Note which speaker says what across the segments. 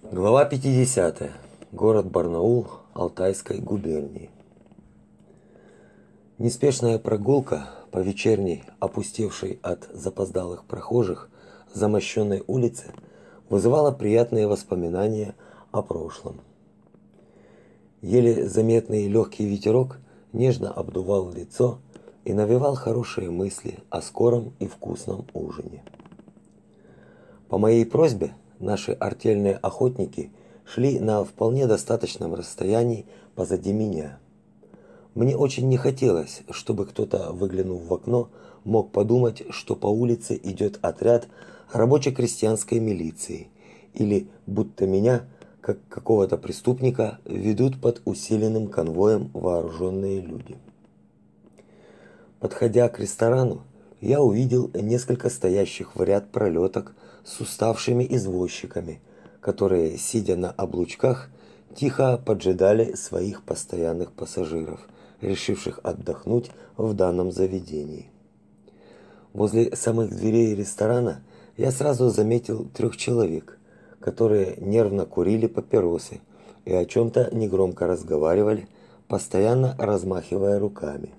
Speaker 1: Глава 50. Город Барнаул Алтайской губернии. Неспешная прогулка по вечерней, опустевшей от запоздалых прохожих, замощенной улице вызывала приятные воспоминания о прошлом. Еле заметный легкий ветерок нежно обдувал лицо и навевал хорошие мысли о скором и вкусном ужине. По моей просьбе наши артельные охотники шли на вполне достаточном расстоянии позади меня. Мне очень не хотелось, чтобы кто-то, выглянув в окно, мог подумать, что по улице идет отряд рабоче-крестьянской милиции или будто меня, как какого-то преступника, ведут под усиленным конвоем вооруженные люди. Подходя к ресторану, я увидел несколько стоящих в ряд пролеток с уставшими извозчиками, которые, сидя на облучках, тихо поджидали своих постоянных пассажиров, решивших отдохнуть в данном заведении. Возле самых дверей ресторана я сразу заметил трех человек, которые нервно курили папиросы и о чем то негромко разговаривали, постоянно размахивая руками.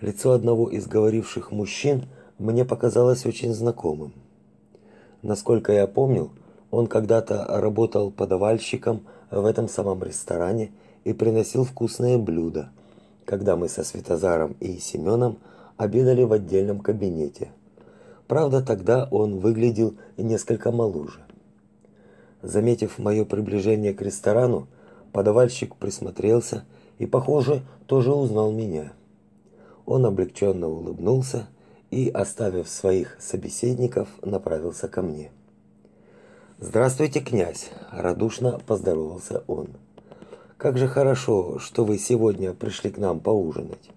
Speaker 1: Лицо одного из говоривших мужчин мне показалось очень знакомым. Насколько я помнил, он когда-то работал подавальщиком в этом самом ресторане и приносил вкусные блюда, когда мы со Светозаром и Семеном обедали в отдельном кабинете. Правда, тогда он выглядел несколько моложе. Заметив мое приближение к ресторану, подавальщик присмотрелся и, похоже, тоже узнал меня. Он облегченно улыбнулся и, оставив своих собеседников, направился ко мне. Здравствуйте, князь, радушно поздоровался он. Как же хорошо, что вы сегодня пришли к нам поужинать.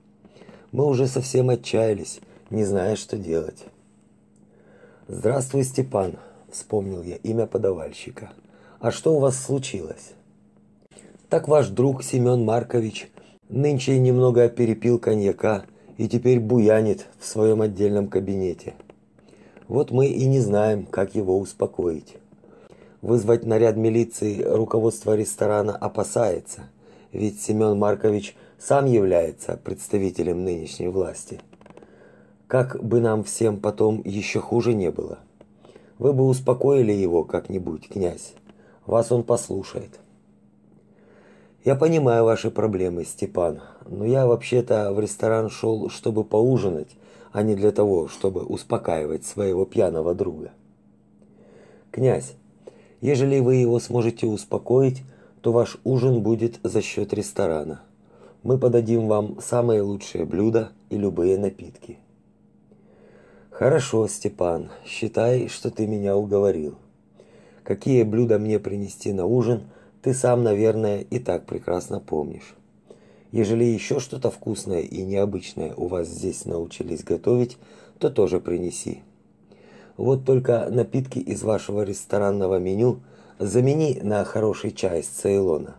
Speaker 1: Мы уже совсем отчаялись, не зная, что делать. Здравствуй, Степан, вспомнил я имя подавальщика. А что у вас случилось? Так ваш друг Семен Маркович нынче немного перепил коньяка и теперь буянит в своем отдельном кабинете. Вот мы и не знаем, как его успокоить. Вызвать наряд милиции руководство ресторана опасается, ведь Семен Маркович сам является представителем нынешней власти. Как бы нам всем потом еще хуже не было. Вы бы успокоили его как-нибудь, князь. Вас он послушает. Я понимаю ваши проблемы, Степан, но я вообще-то в ресторан шел, чтобы поужинать, а не для того, чтобы успокаивать своего пьяного друга. Князь, ежели вы его сможете успокоить, то ваш ужин будет за счет ресторана. Мы подадим вам самые лучшие блюда и любые напитки. Хорошо, Степан, считай, что ты меня уговорил. Какие блюда мне принести на ужин – ты сам, наверное, и так прекрасно помнишь. Ежели еще что-то вкусное и необычное у вас здесь научились готовить, то тоже принеси. Вот только напитки из вашего ресторанного меню замени на хороший чай из Цейлона.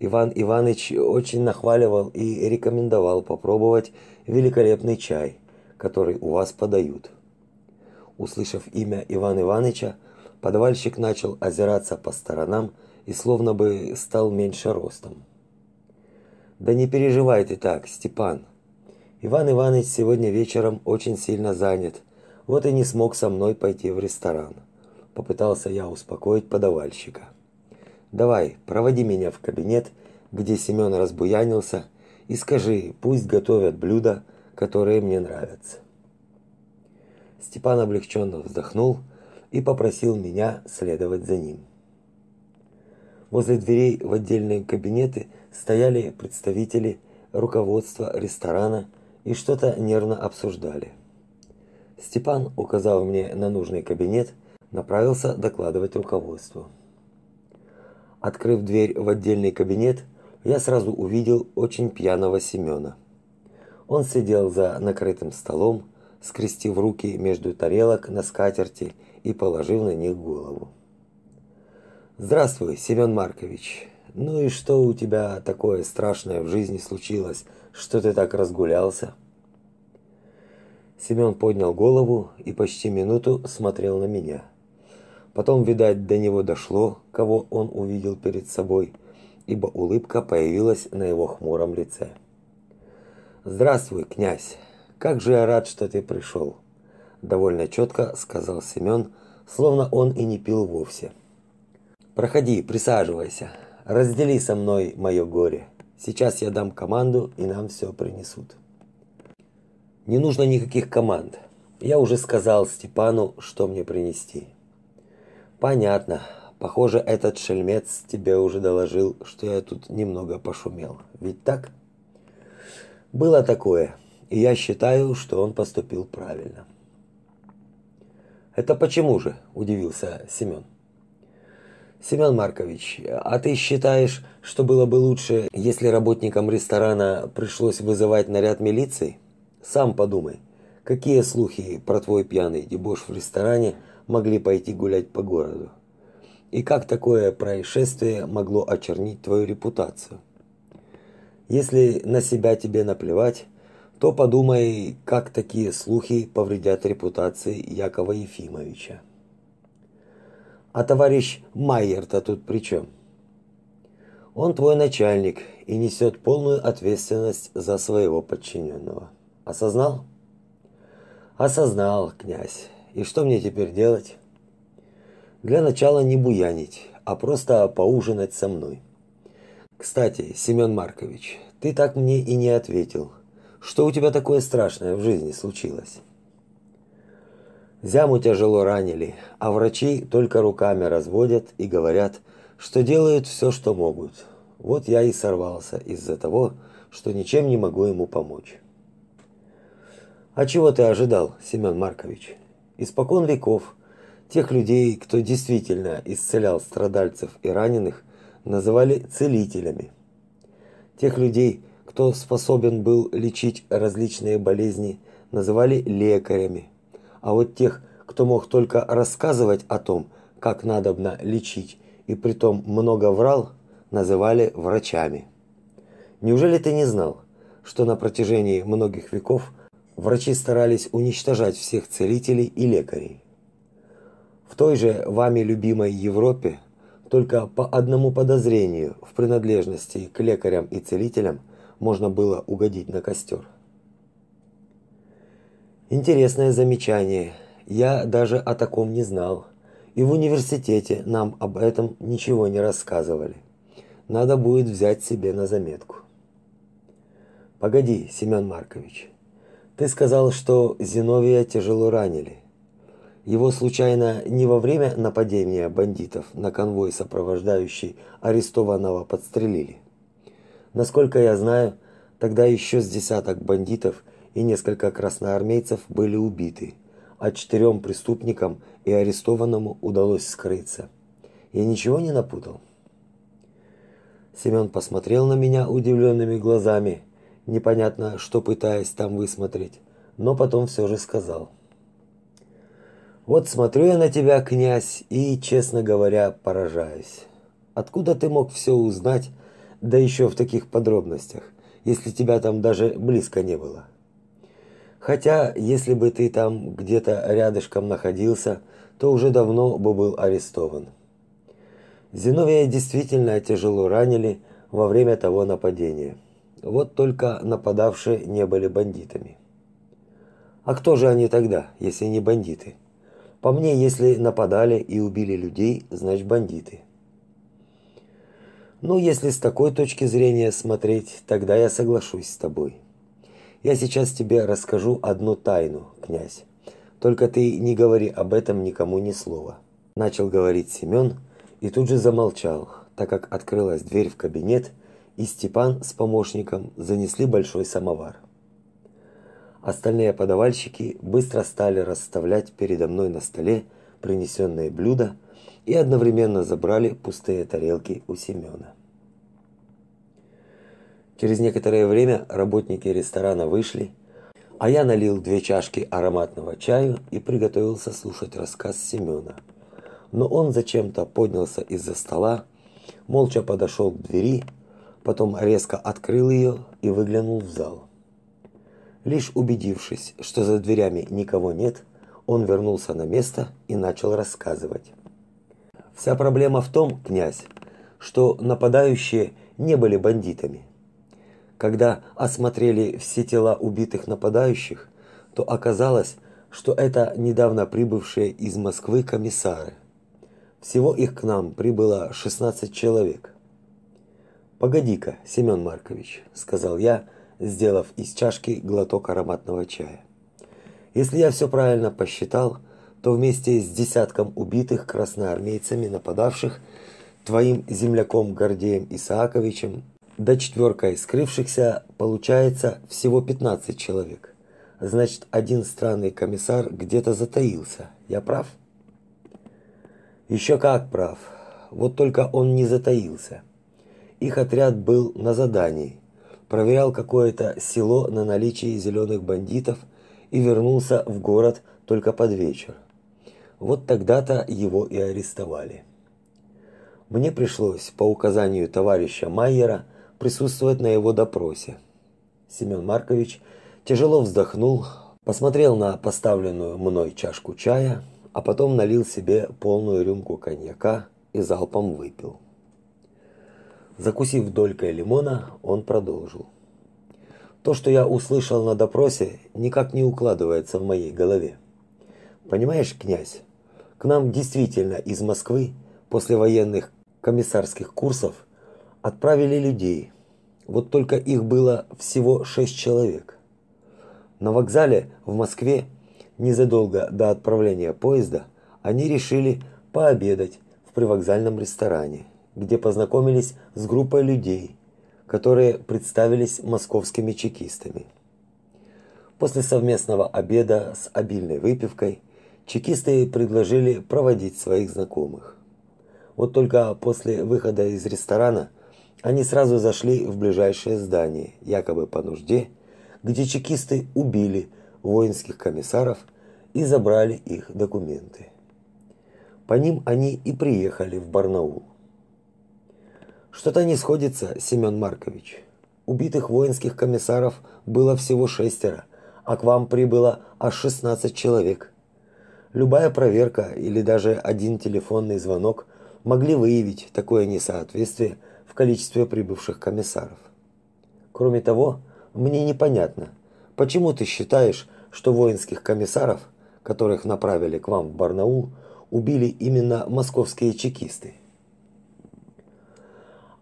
Speaker 1: Иван Иванович очень нахваливал и рекомендовал попробовать великолепный чай, который у вас подают. Услышав имя Ивана Ивановича, подавальщик начал озираться по сторонам и словно бы стал меньше ростом. Да не переживай ты так, Степан. Иван Иванович сегодня вечером очень сильно занят. Вот и не смог со мной пойти в ресторан. Попытался я успокоить подавальщика. Давай, проводи меня в кабинет, где Семен разбуянился, и скажи, пусть готовят блюда, которые мне нравятся. Степан облегченно вздохнул и попросил меня следовать за ним. Возле дверей в отдельные кабинеты стояли представители руководства ресторана и что-то нервно обсуждали. Степан, указав мне на нужный кабинет, направился докладывать руководству. Открыв дверь в отдельный кабинет, я сразу увидел очень пьяного Семена. Он сидел за накрытым столом, скрестив руки между тарелок на скатерти и положив на них голову. Здравствуй, Семен Маркович. Ну и что у тебя такое страшное в жизни случилось, что ты так разгулялся? Семен поднял голову и почти минуту смотрел на меня. Потом, видать, до него дошло, кого он увидел перед собой, ибо улыбка появилась на его хмуром лице. Здравствуй, князь. Как же я рад, что ты пришел!» довольно четко сказал Семен, словно он и не пил вовсе. Проходи, присаживайся. Раздели со мной мое горе. Сейчас я дам команду, и нам все принесут. Не нужно никаких команд. Я уже сказал Степану, что мне принести. Понятно. Похоже, этот шельмец тебе уже доложил, что я тут немного пошумел. Ведь так? Было такое, и я считаю, что он поступил правильно. Это почему же? удивился Семен. Семен Маркович, а ты считаешь, что было бы лучше, если работникам ресторана пришлось вызывать наряд милиции? Сам подумай, какие слухи про твой пьяный дебош в ресторане могли пойти гулять по городу? И как такое происшествие могло очернить твою репутацию? Если на себя тебе наплевать, то подумай, как такие слухи повредят репутации Якова Ефимовича. А товарищ Майер-то тут при чем? Он твой начальник и несет полную ответственность за своего подчиненного. Осознал? Осознал, князь. И что мне теперь делать? Для начала не буянить, а просто поужинать со мной. Кстати, Семен Маркович, ты так мне и не ответил. Что у тебя такое страшное в жизни случилось? Зяму тяжело ранили, а врачи только руками разводят и говорят, что делают все, что могут. Вот я и сорвался из-за того, что ничем не могу ему помочь. А чего ты ожидал, Семен Маркович? Испокон веков тех людей, кто действительно исцелял страдальцев и раненых, называли целителями. Тех людей, кто способен был лечить различные болезни, называли лекарями а вот тех, кто мог только рассказывать о том, как надобно лечить, и притом много врал, называли врачами. Неужели ты не знал, что на протяжении многих веков врачи старались уничтожать всех целителей и лекарей? В той же вами любимой Европе только по одному подозрению в принадлежности к лекарям и целителям можно было угодить на костер. Интересное замечание. Я даже о таком не знал. И в университете нам об этом ничего не рассказывали. Надо будет взять себе на заметку. Погоди, Семен Маркович. Ты сказал, что Зиновия тяжело ранили. Его случайно не во время нападения бандитов на конвой сопровождающий арестованного подстрелили. Насколько я знаю, тогда еще с десяток бандитов – и несколько красноармейцев были убиты, а четырем преступникам и арестованному удалось скрыться. Я ничего не напутал. Семен посмотрел на меня удивленными глазами, непонятно, что пытаясь там высмотреть, но потом все же сказал: "Вот смотрю я на тебя, князь, и, честно говоря, поражаюсь. Откуда ты мог все узнать, да еще в таких подробностях, если тебя там даже близко не было?" Хотя, если бы ты там где-то рядышком находился, то уже давно бы был арестован. Зиновия действительно тяжело ранили во время того нападения. Вот только нападавшие не были бандитами. А кто же они тогда, если не бандиты? По мне, если нападали и убили людей, значит бандиты. Ну, если с такой точки зрения смотреть, тогда я соглашусь с тобой. Я сейчас тебе расскажу одну тайну, князь. Только ты не говори об этом никому ни слова. Начал говорить Семен и тут же замолчал, так как открылась дверь в кабинет, и Степан с помощником занесли большой самовар. Остальные подавальщики быстро стали расставлять передо мной на столе принесенные блюда и одновременно забрали пустые тарелки у Семена. Через некоторое время работники ресторана вышли, а я налил две чашки ароматного чаю и приготовился слушать рассказ Семена. Но он зачем-то поднялся из-за стола, молча подошел к двери, потом резко открыл ее и выглянул в зал. Лишь убедившись, что за дверями никого нет, он вернулся на место и начал рассказывать. Вся проблема в том, князь, что нападающие не были бандитами. Когда осмотрели все тела убитых нападающих, то оказалось, что это недавно прибывшие из Москвы комиссары. Всего их к нам прибыло 16 человек. Погоди-ка, Семен Маркович, сказал я, сделав из чашки глоток ароматного чая. Если я все правильно посчитал, то вместе с десятком убитых красноармейцами нападавших, твоим земляком Гордеем Исааковичем, да четверкой скрывшихся, получается всего 15 человек. Значит, один странный комиссар где-то затаился. Я прав? Еще как прав. Вот только он не затаился. Их отряд был на задании. Проверял какое-то село на наличие зеленых бандитов и вернулся в город только под вечер. Вот тогда-то его и арестовали. Мне пришлось по указанию товарища Майера присутствовать на его допросе. Семен Маркович тяжело вздохнул, посмотрел на поставленную мной чашку чая, а потом налил себе полную рюмку коньяка и залпом выпил. Закусив долькой лимона, он продолжил. То, что я услышал на допросе, никак не укладывается в моей голове. Понимаешь, князь, к нам действительно из Москвы после военных комиссарских курсов отправили людей. Вот только их было всего шесть человек. На вокзале в Москве незадолго до отправления поезда они решили пообедать в привокзальном ресторане где познакомились с группой людей, которые представились московскими чекистами. После совместного обеда с обильной выпивкой чекисты предложили проводить своих знакомых. Вот только после выхода из ресторана они сразу зашли в ближайшее здание, якобы по нужде, где чекисты убили воинских комиссаров и забрали их документы. По ним они и приехали в Барнаул. Что-то не сходится, Семен Маркович. Убитых воинских комиссаров было всего шестеро, а к вам прибыло аж 16 человек. Любая проверка или даже один телефонный звонок могли выявить такое несоответствие в количестве прибывших комиссаров. Кроме того, мне непонятно, почему ты считаешь, что воинских комиссаров, которых направили к вам в Барнаул, убили именно московские чекисты?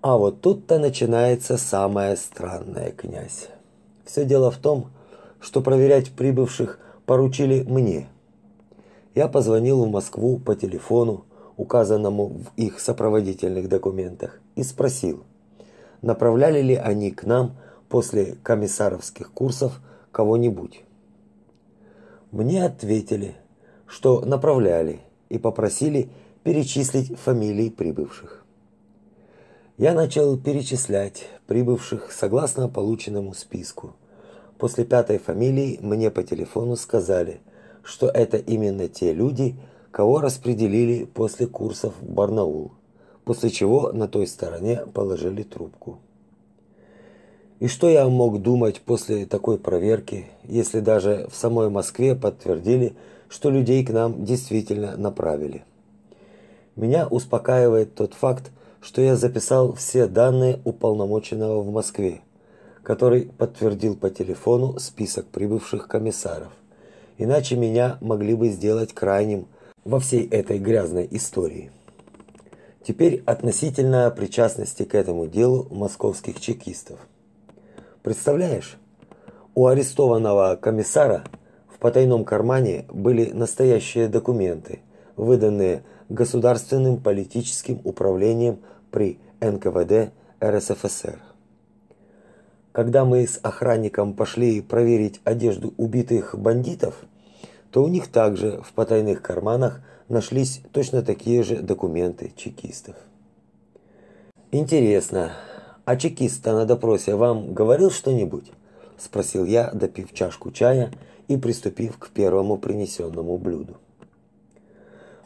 Speaker 1: А вот тут-то начинается самое странное, князь. Все дело в том, что проверять прибывших поручили мне. Я позвонил в Москву по телефону, указанному в их сопроводительных документах, и спросил, направляли ли они к нам после комиссаровских курсов кого-нибудь. Мне ответили, что направляли и попросили перечислить фамилии прибывших я начал перечислять прибывших согласно полученному списку. После пятой фамилии мне по телефону сказали, что это именно те люди, кого распределили после курсов в Барнаул, после чего на той стороне положили трубку. И что я мог думать после такой проверки, если даже в самой Москве подтвердили, что людей к нам действительно направили? Меня успокаивает тот факт, что я записал все данные уполномоченного в Москве, который подтвердил по телефону список прибывших комиссаров. Иначе меня могли бы сделать крайним во всей этой грязной истории. Теперь относительно причастности к этому делу московских чекистов. Представляешь, у арестованного комиссара в потайном кармане были настоящие документы, выданные государственным политическим управлением при НКВД РСФСР. Когда мы с охранником пошли проверить одежду убитых бандитов, то у них также в потайных карманах нашлись точно такие же документы чекистов. Интересно, а чекист на допросе вам говорил что-нибудь? спросил я, допив чашку чая и приступив к первому принесенному блюду.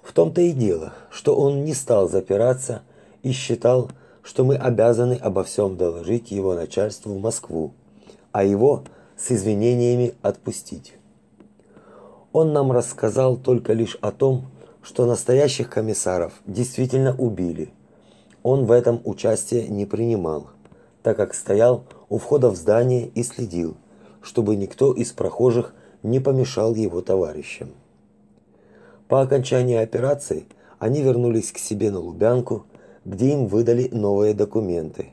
Speaker 1: В том-то и дело, что он не стал запираться и считал, что мы обязаны обо всем доложить его начальству в Москву, а его с извинениями отпустить. Он нам рассказал только лишь о том, что настоящих комиссаров действительно убили. Он в этом участие не принимал, так как стоял у входа в здание и следил, чтобы никто из прохожих не помешал его товарищам. По окончании операции они вернулись к себе на Лубянку, где им выдали новые документы,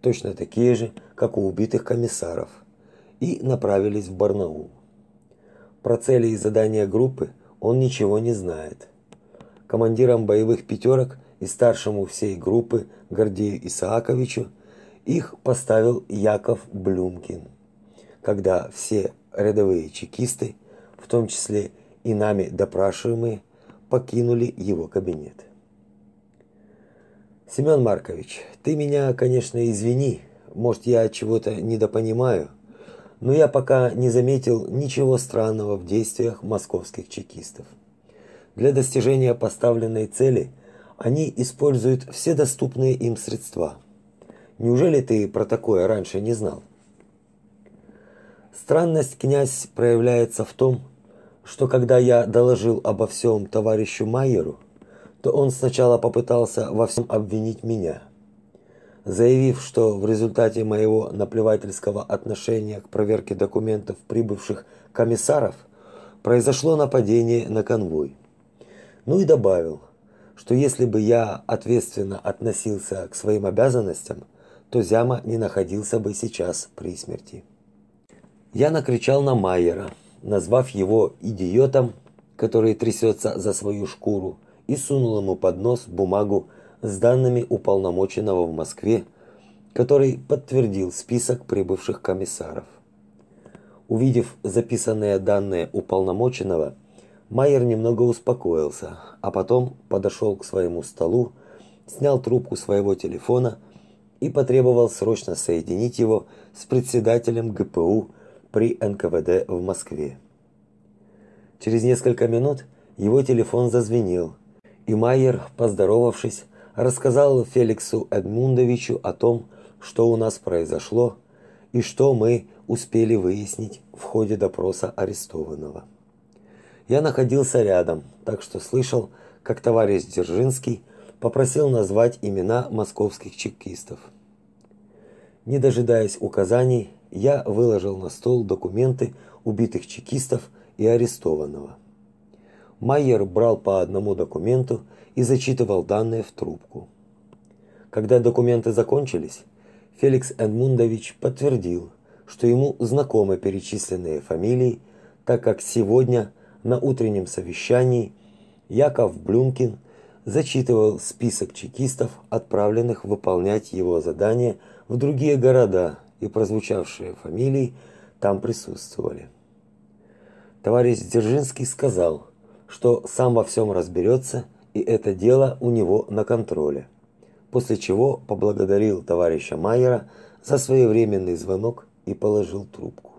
Speaker 1: точно такие же, как у убитых комиссаров, и направились в Барнаул. Про цели и задания группы он ничего не знает. Командирам боевых пятерок и старшему всей группы Гордею Исааковичу их поставил Яков Блюмкин. Когда все рядовые чекисты, в том числе и нами допрашиваемые, покинули его кабинет. Семен Маркович, ты меня, конечно, извини. Может, я чего-то недопонимаю, но я пока не заметил ничего странного в действиях московских чекистов. Для достижения поставленной цели они используют все доступные им средства. Неужели ты про такое раньше не знал? Странность, князь, проявляется в том, что когда я доложил обо всем товарищу Майеру, то он сначала попытался во всем обвинить меня – заявив, что в результате моего наплевательского отношения к проверке документов прибывших комиссаров произошло нападение на конвой. Ну и добавил, что если бы я ответственно относился к своим обязанностям, то Зяма не находился бы сейчас при смерти. Я накричал на Майера, назвав его идиотом, который трясется за свою шкуру, и сунул ему под нос бумагу с данными уполномоченного в Москве, который подтвердил список прибывших комиссаров. Увидев записанные данные уполномоченного, Майер немного успокоился, а потом подошел к своему столу, снял трубку своего телефона и потребовал срочно соединить его с председателем ГПУ при НКВД в Москве. Через несколько минут его телефон зазвенел, и Майер, поздоровавшись, рассказал Феликсу Эдмундовичу о том, что у нас произошло и что мы успели выяснить в ходе допроса арестованного. Я находился рядом, так что слышал, как товарищ Дзержинский попросил назвать имена московских чекистов. Не дожидаясь указаний, я выложил на стол документы убитых чекистов и арестованного. Майер брал по одному документу и зачитывал данные в трубку. Когда документы закончились, Феликс Эдмундович подтвердил, что ему знакомы перечисленные фамилии, так как сегодня на утреннем совещании Яков Блюмкин зачитывал список чекистов, отправленных выполнять его задания в другие города, и прозвучавшие фамилии там присутствовали. Товарищ Дзержинский сказал, что сам во всем разберется и это дело у него на контроле. После чего поблагодарил товарища Майера за своевременный звонок и положил трубку.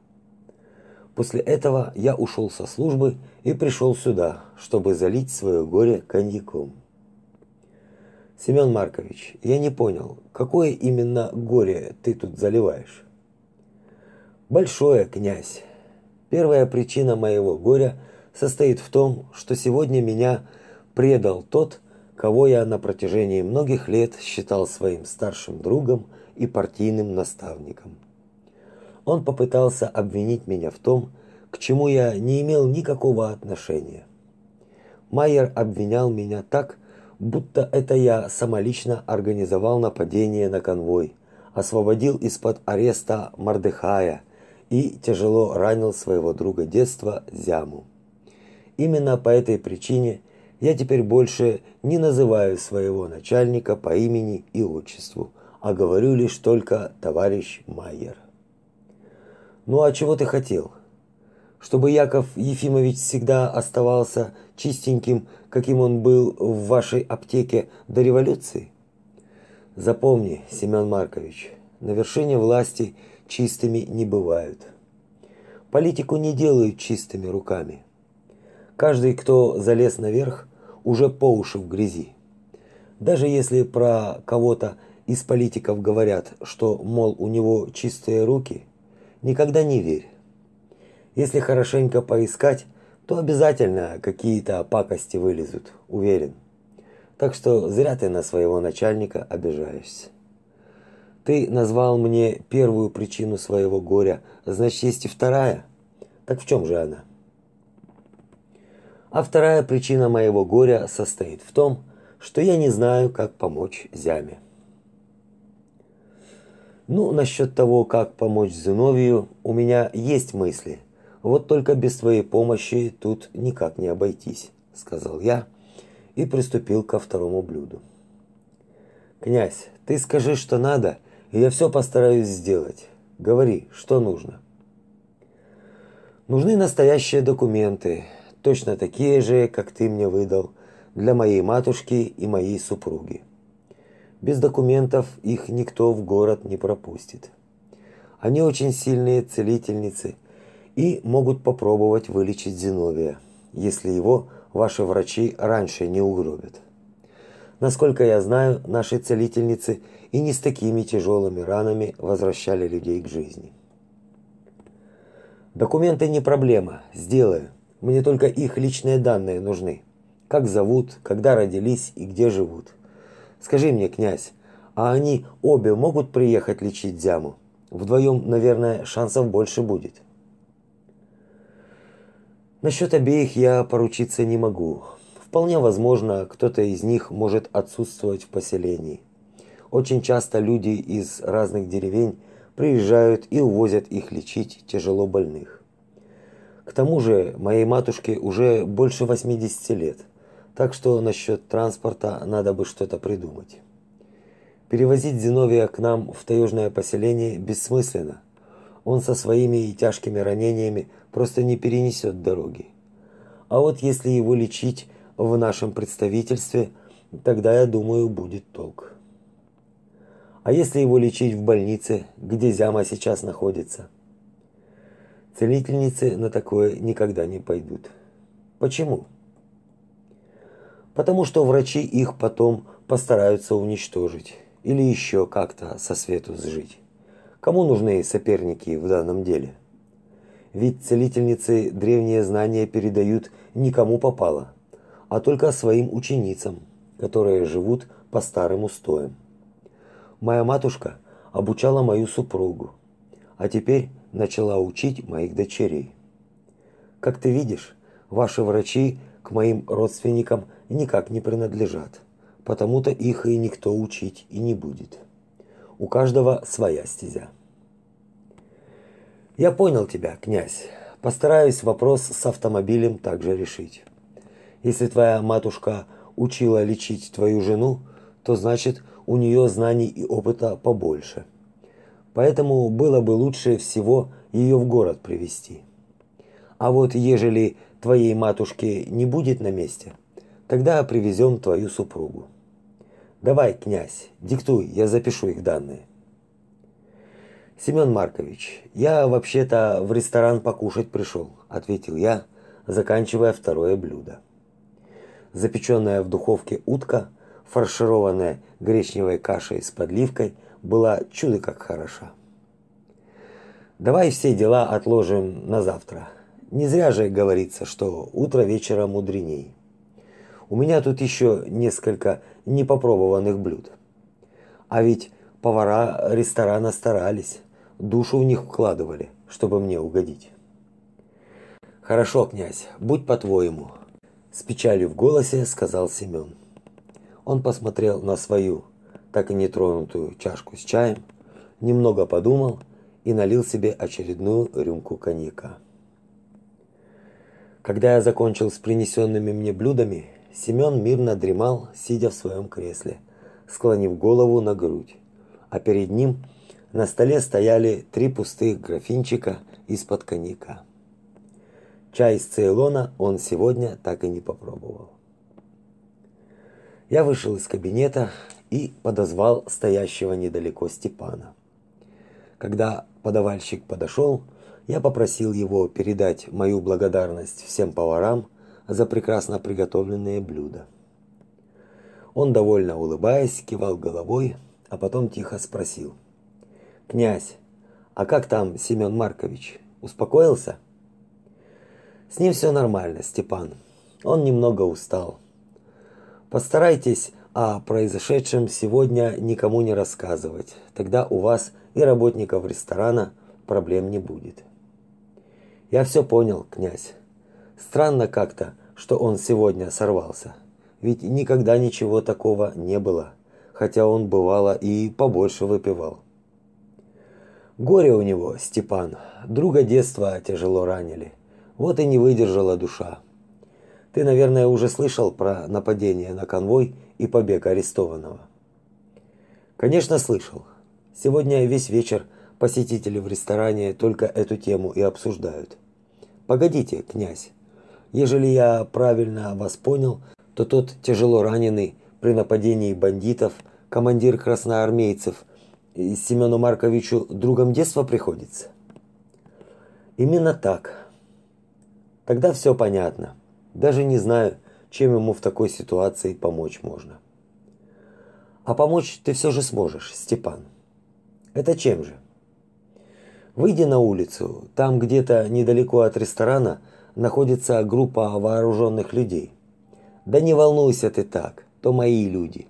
Speaker 1: После этого я ушел со службы и пришел сюда, чтобы залить свое горе коньяком. Семен Маркович, я не понял, какое именно горе ты тут заливаешь? Большое, князь. Первая причина моего горя состоит в том, что сегодня меня предал тот, кого я на протяжении многих лет считал своим старшим другом и партийным наставником. Он попытался обвинить меня в том, к чему я не имел никакого отношения. Майер обвинял меня так, будто это я самолично организовал нападение на конвой, освободил из-под ареста Мардыхая и тяжело ранил своего друга детства Зяму. Именно по этой причине я теперь больше не называю своего начальника по имени и отчеству, а говорю лишь только товарищ Майер. Ну а чего ты хотел? Чтобы Яков Ефимович всегда оставался чистеньким, каким он был в вашей аптеке до революции? Запомни, Семен Маркович, на вершине власти чистыми не бывают. Политику не делают чистыми руками. Каждый, кто залез наверх, уже по уши в грязи. Даже если про кого-то из политиков говорят, что, мол, у него чистые руки, никогда не верь. Если хорошенько поискать, то обязательно какие-то пакости вылезут, уверен. Так что зря ты на своего начальника обижаешься. Ты назвал мне первую причину своего горя, значит, есть и вторая. Так в чем же она? А вторая причина моего горя состоит в том, что я не знаю, как помочь Зяме. Ну, насчет того, как помочь Зиновию, у меня есть мысли. Вот только без твоей помощи тут никак не обойтись, сказал я и приступил ко второму блюду. Князь, ты скажи, что надо, и я все постараюсь сделать. Говори, что нужно. Нужны настоящие документы, точно такие же, как ты мне выдал, для моей матушки и моей супруги. Без документов их никто в город не пропустит. Они очень сильные целительницы и могут попробовать вылечить Зиновия, если его ваши врачи раньше не угробят. Насколько я знаю, наши целительницы и не с такими тяжелыми ранами возвращали людей к жизни. Документы не проблема, сделаю. Мне только их личные данные нужны. Как зовут, когда родились и где живут. Скажи мне, князь, а они обе могут приехать лечить Зяму? Вдвоем, наверное, шансов больше будет. Насчет обеих я поручиться не могу. Вполне возможно, кто-то из них может отсутствовать в поселении. Очень часто люди из разных деревень приезжают и увозят их лечить тяжело больных. К тому же, моей матушке уже больше 80 лет, так что насчет транспорта надо бы что-то придумать. Перевозить Зиновия к нам в таежное поселение бессмысленно. Он со своими тяжкими ранениями просто не перенесет дороги. А вот если его лечить в нашем представительстве, тогда, я думаю, будет толк. А если его лечить в больнице, где Зяма сейчас находится? Целительницы на такое никогда не пойдут. Почему? Потому что врачи их потом постараются уничтожить или еще как-то со свету сжить. Кому нужны соперники в данном деле? Ведь целительницы древние знания передают никому попало, а только своим ученицам, которые живут по старым устоям. Моя матушка обучала мою супругу, а теперь начала учить моих дочерей. Как ты видишь, ваши врачи к моим родственникам никак не принадлежат, потому-то их и никто учить и не будет. У каждого своя стезя. Я понял тебя, князь. Постараюсь вопрос с автомобилем также решить. Если твоя матушка учила лечить твою жену, то значит, у нее знаний и опыта побольше. Поэтому было бы лучше всего ее в город привести. А вот ежели твоей матушки не будет на месте, тогда привезем твою супругу. Давай, князь, диктуй, я запишу их данные. Семен Маркович, я вообще-то в ресторан покушать пришел, ответил я, заканчивая второе блюдо. Запеченная в духовке утка, фаршированная гречневой кашей с подливкой, была чудо как хороша. Давай все дела отложим на завтра. Не зря же говорится, что утро вечера мудреней. У меня тут еще несколько непопробованных блюд. А ведь повара ресторана старались, душу в них вкладывали, чтобы мне угодить. Хорошо, князь, будь по-твоему, с печалью в голосе сказал Семен. Он посмотрел на свою так и не тронутую чашку с чаем, немного подумал и налил себе очередную рюмку коньяка. Когда я закончил с принесенными мне блюдами, Семен мирно дремал, сидя в своем кресле, склонив голову на грудь, а перед ним на столе стояли три пустых графинчика из-под коньяка. Чай из Цейлона он сегодня так и не попробовал. Я вышел из кабинета и подозвал стоящего недалеко Степана. Когда подавальщик подошел, я попросил его передать мою благодарность всем поварам за прекрасно приготовленные блюда. Он довольно улыбаясь кивал головой, а потом тихо спросил: "Князь, а как там Семен Маркович? Успокоился?" С ним все нормально, Степан. Он немного устал. Постарайтесь о произошедшем сегодня никому не рассказывать. Тогда у вас и работников ресторана проблем не будет. Я все понял, князь. Странно как-то, что он сегодня сорвался. Ведь никогда ничего такого не было, хотя он бывало и побольше выпивал. Горе у него, Степан. Друга детства тяжело ранили. Вот и не выдержала душа. Ты, наверное, уже слышал про нападение на конвой и побег арестованного. Конечно, слышал. Сегодня весь вечер посетители в ресторане только эту тему и обсуждают. Погодите, князь. Ежели я правильно вас понял, то тот тяжело раненый при нападении бандитов командир красноармейцев Семену Марковичу другом детства приходится. Именно так. Тогда все понятно. Даже не знаю, чем ему в такой ситуации помочь можно. А помочь ты все же сможешь, Степан. Это чем же? Выйди на улицу, там где-то недалеко от ресторана находится группа вооруженных людей. Да не волнуйся ты так, то мои люди.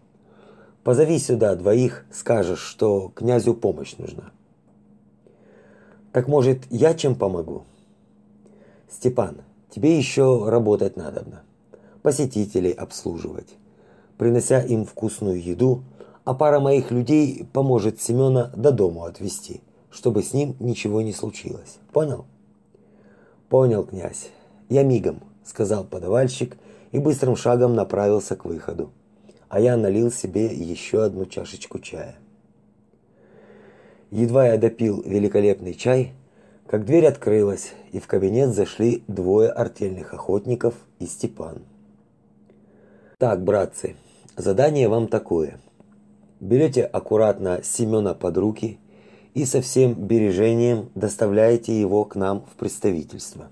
Speaker 1: Позови сюда двоих, скажешь, что князю помощь нужна. Так может, я чем помогу? Степан, тебе еще работать надобно. Посетителей обслуживать, принося им вкусную еду, а пара моих людей поможет Семена до дому отвезти, чтобы с ним ничего не случилось. Понял? Понял, князь. Я мигом, сказал подавальщик и быстрым шагом направился к выходу. А я налил себе еще одну чашечку чая. Едва я допил великолепный чай, как дверь открылась, и в кабинет зашли двое артельных охотников и Степан. Так, братцы, задание вам такое. Берете аккуратно Семена под руки и со всем бережением доставляете его к нам в представительство.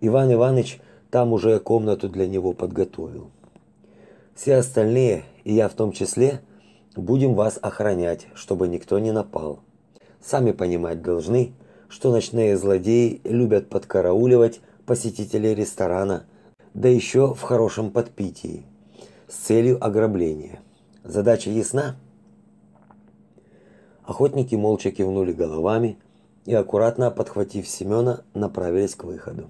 Speaker 1: Иван Иванович там уже комнату для него подготовил. Все остальные, и я в том числе, будем вас охранять, чтобы никто не напал. Сами понимать должны, что ночные злодеи любят подкарауливать посетителей ресторана, да еще в хорошем подпитии, с целью ограбления. Задача ясна? Охотники молча кивнули головами и аккуратно подхватив Семена, направились к выходу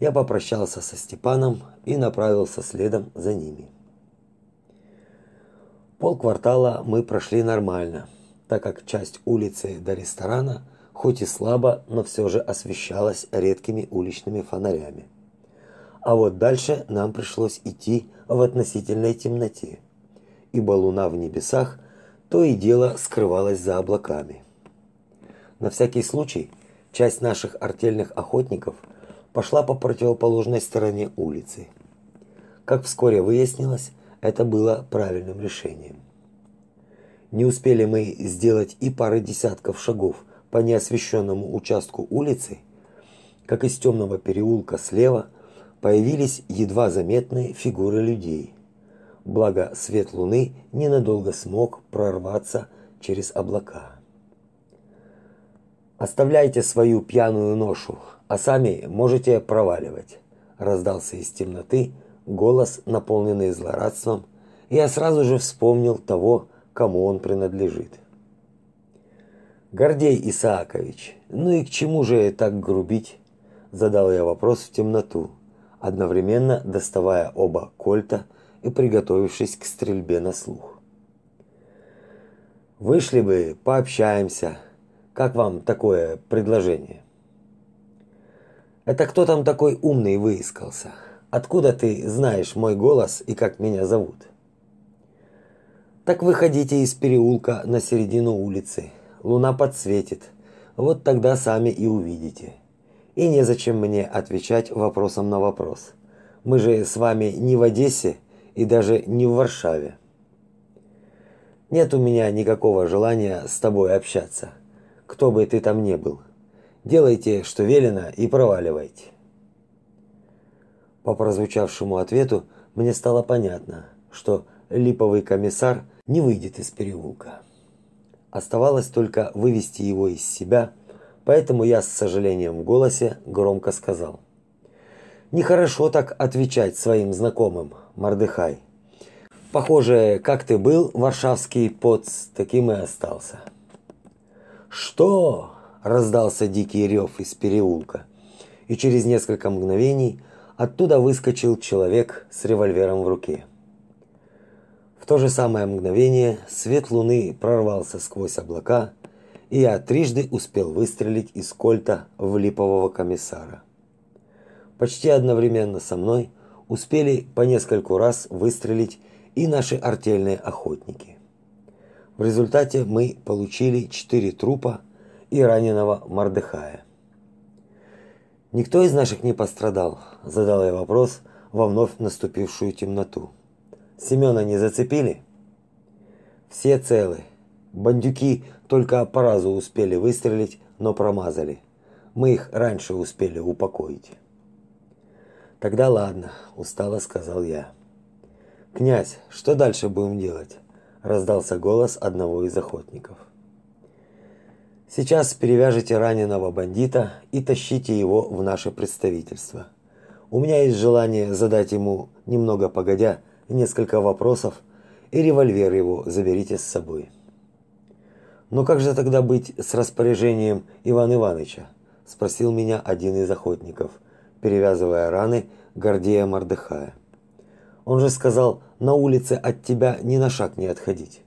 Speaker 1: я попрощался со Степаном и направился следом за ними. Полквартала мы прошли нормально, так как часть улицы до ресторана хоть и слабо, но все же освещалась редкими уличными фонарями. А вот дальше нам пришлось идти в относительной темноте, ибо луна в небесах то и дело скрывалась за облаками. На всякий случай часть наших артельных охотников – пошла по противоположной стороне улицы. Как вскоре выяснилось, это было правильным решением. Не успели мы сделать и пары десятков шагов по неосвещенному участку улицы, как из темного переулка слева появились едва заметные фигуры людей. Благо свет луны ненадолго смог прорваться через облака. Оставляйте свою пьяную ношу, а сами можете проваливать, раздался из темноты голос, наполненный злорадством, и я сразу же вспомнил того, кому он принадлежит. Гордей Исаакович, ну и к чему же так грубить? задал я вопрос в темноту, одновременно доставая оба кольта и приготовившись к стрельбе на слух. Вышли бы, пообщаемся. Как вам такое предложение? Это кто там такой умный выискался? Откуда ты знаешь мой голос и как меня зовут? Так выходите из переулка на середину улицы. Луна подсветит. Вот тогда сами и увидите. И не зачем мне отвечать вопросом на вопрос. Мы же с вами не в Одессе и даже не в Варшаве. Нет у меня никакого желания с тобой общаться. Кто бы ты там ни был. Делайте, что велено, и проваливайте. По прозвучавшему ответу мне стало понятно, что липовый комиссар не выйдет из переулка. Оставалось только вывести его из себя, поэтому я с сожалением в голосе громко сказал: Нехорошо так отвечать своим знакомым, Мордыхай. Похоже, как ты был варшавский поц, таким и остался. Что? раздался дикий рев из переулка. И через несколько мгновений оттуда выскочил человек с револьвером в руке. То же самое мгновение свет луны прорвался сквозь облака, и я трижды успел выстрелить из кольта в липового комиссара. Почти одновременно со мной успели по нескольку раз выстрелить и наши артельные охотники. В результате мы получили четыре трупа и раненого Мордыхая. Никто из наших не пострадал, задал я вопрос во вновь наступившую темноту. Семёна не зацепили? Все целы. Бандюки только по разу успели выстрелить, но промазали. Мы их раньше успели упокоить. Тогда ладно, устало сказал я. Князь, что дальше будем делать? раздался голос одного из охотников. Сейчас перевяжите раненого бандита и тащите его в наше представительство. У меня есть желание задать ему немного погодя несколько вопросов, и револьвер его заберите с собой. Но как же тогда быть с распоряжением Ивана Ивановича? спросил меня один из охотников, перевязывая раны Гордея Мордыхая. Он же сказал: "На улице от тебя ни на шаг не отходить".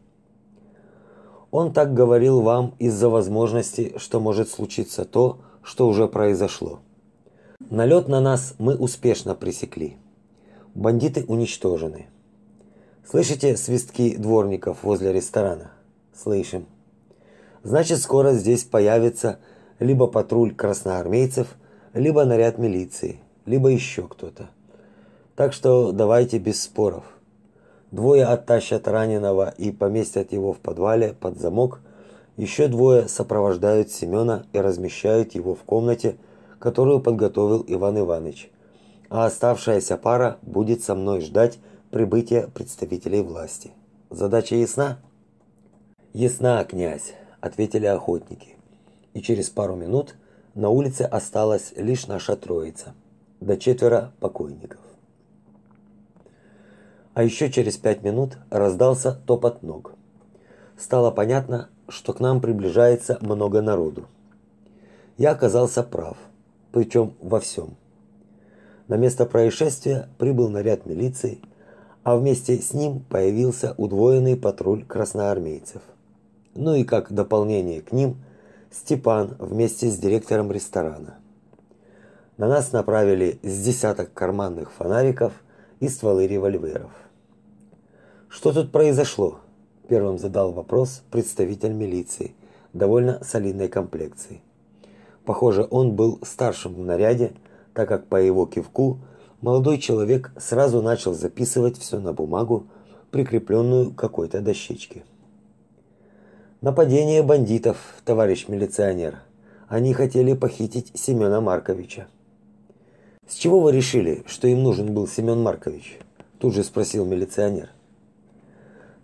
Speaker 1: Он так говорил вам из-за возможности, что может случиться то, что уже произошло. Налет на нас мы успешно пресекли. Бандиты уничтожены. Слышите свистки дворников возле ресторана? Слышим. Значит, скоро здесь появится либо патруль красноармейцев, либо наряд милиции, либо еще кто-то. Так что давайте без споров. Двое оттащат раненого и поместят его в подвале под замок. Еще двое сопровождают Семена и размещают его в комнате, которую подготовил Иван Иванович. А оставшаяся пара будет со мной ждать прибытия представителей власти. Задача ясна? Ясна, князь, ответили охотники. И через пару минут на улице осталась лишь наша троица, до четверо покойников. А еще через пять минут раздался топот ног. Стало понятно, что к нам приближается много народу. Я оказался прав, причем во всем. На место происшествия прибыл наряд милиции, а вместе с ним появился удвоенный патруль красноармейцев. Ну и как дополнение к ним Степан вместе с директором ресторана. На нас направили с десяток карманных фонариков и стволы револьверов. Что тут произошло? Первым задал вопрос представитель милиции, довольно солидной комплекции. Похоже, он был старшим в наряде, так как по его кивку молодой человек сразу начал записывать все на бумагу, прикрепленную к какой-то дощечке. Нападение бандитов, товарищ милиционер. Они хотели похитить Семена Марковича. С чего вы решили, что им нужен был Семен Маркович? Тут же спросил милиционер.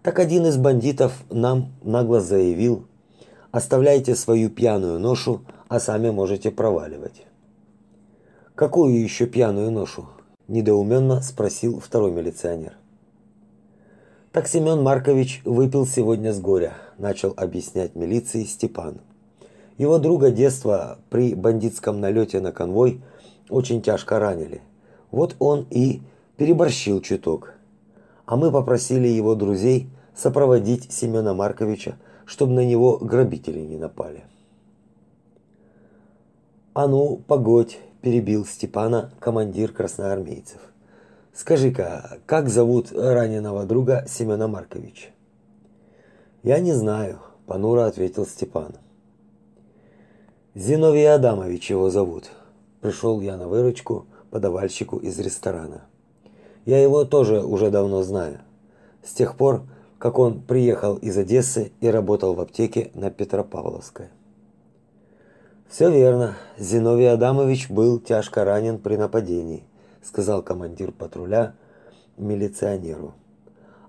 Speaker 1: Так один из бандитов нам нагло заявил: "Оставляйте свою пьяную ношу, а сами можете проваливать". Какую еще пьяную ношу? Недоуменно спросил второй милиционер. Так Семен Маркович выпил сегодня с горя, начал объяснять милиции Степан. Его друга детства при бандитском налете на конвой очень тяжко ранили. Вот он и переборщил чуток. А мы попросили его друзей сопроводить Семена Марковича, чтобы на него грабители не напали. А ну, погодь, перебил Степана командир красноармейцев. Скажи-ка, как зовут раненого друга Семена Марковича? Я не знаю, понуро ответил Степан. Зиновий Адамович его зовут. Пришел я на выручку подавальщику из ресторана. Я его тоже уже давно знаю. С тех пор, как он приехал из Одессы и работал в аптеке на Петропавловской. Все верно. Зиновий Адамович был тяжко ранен при нападении, сказал командир патруля милиционеру.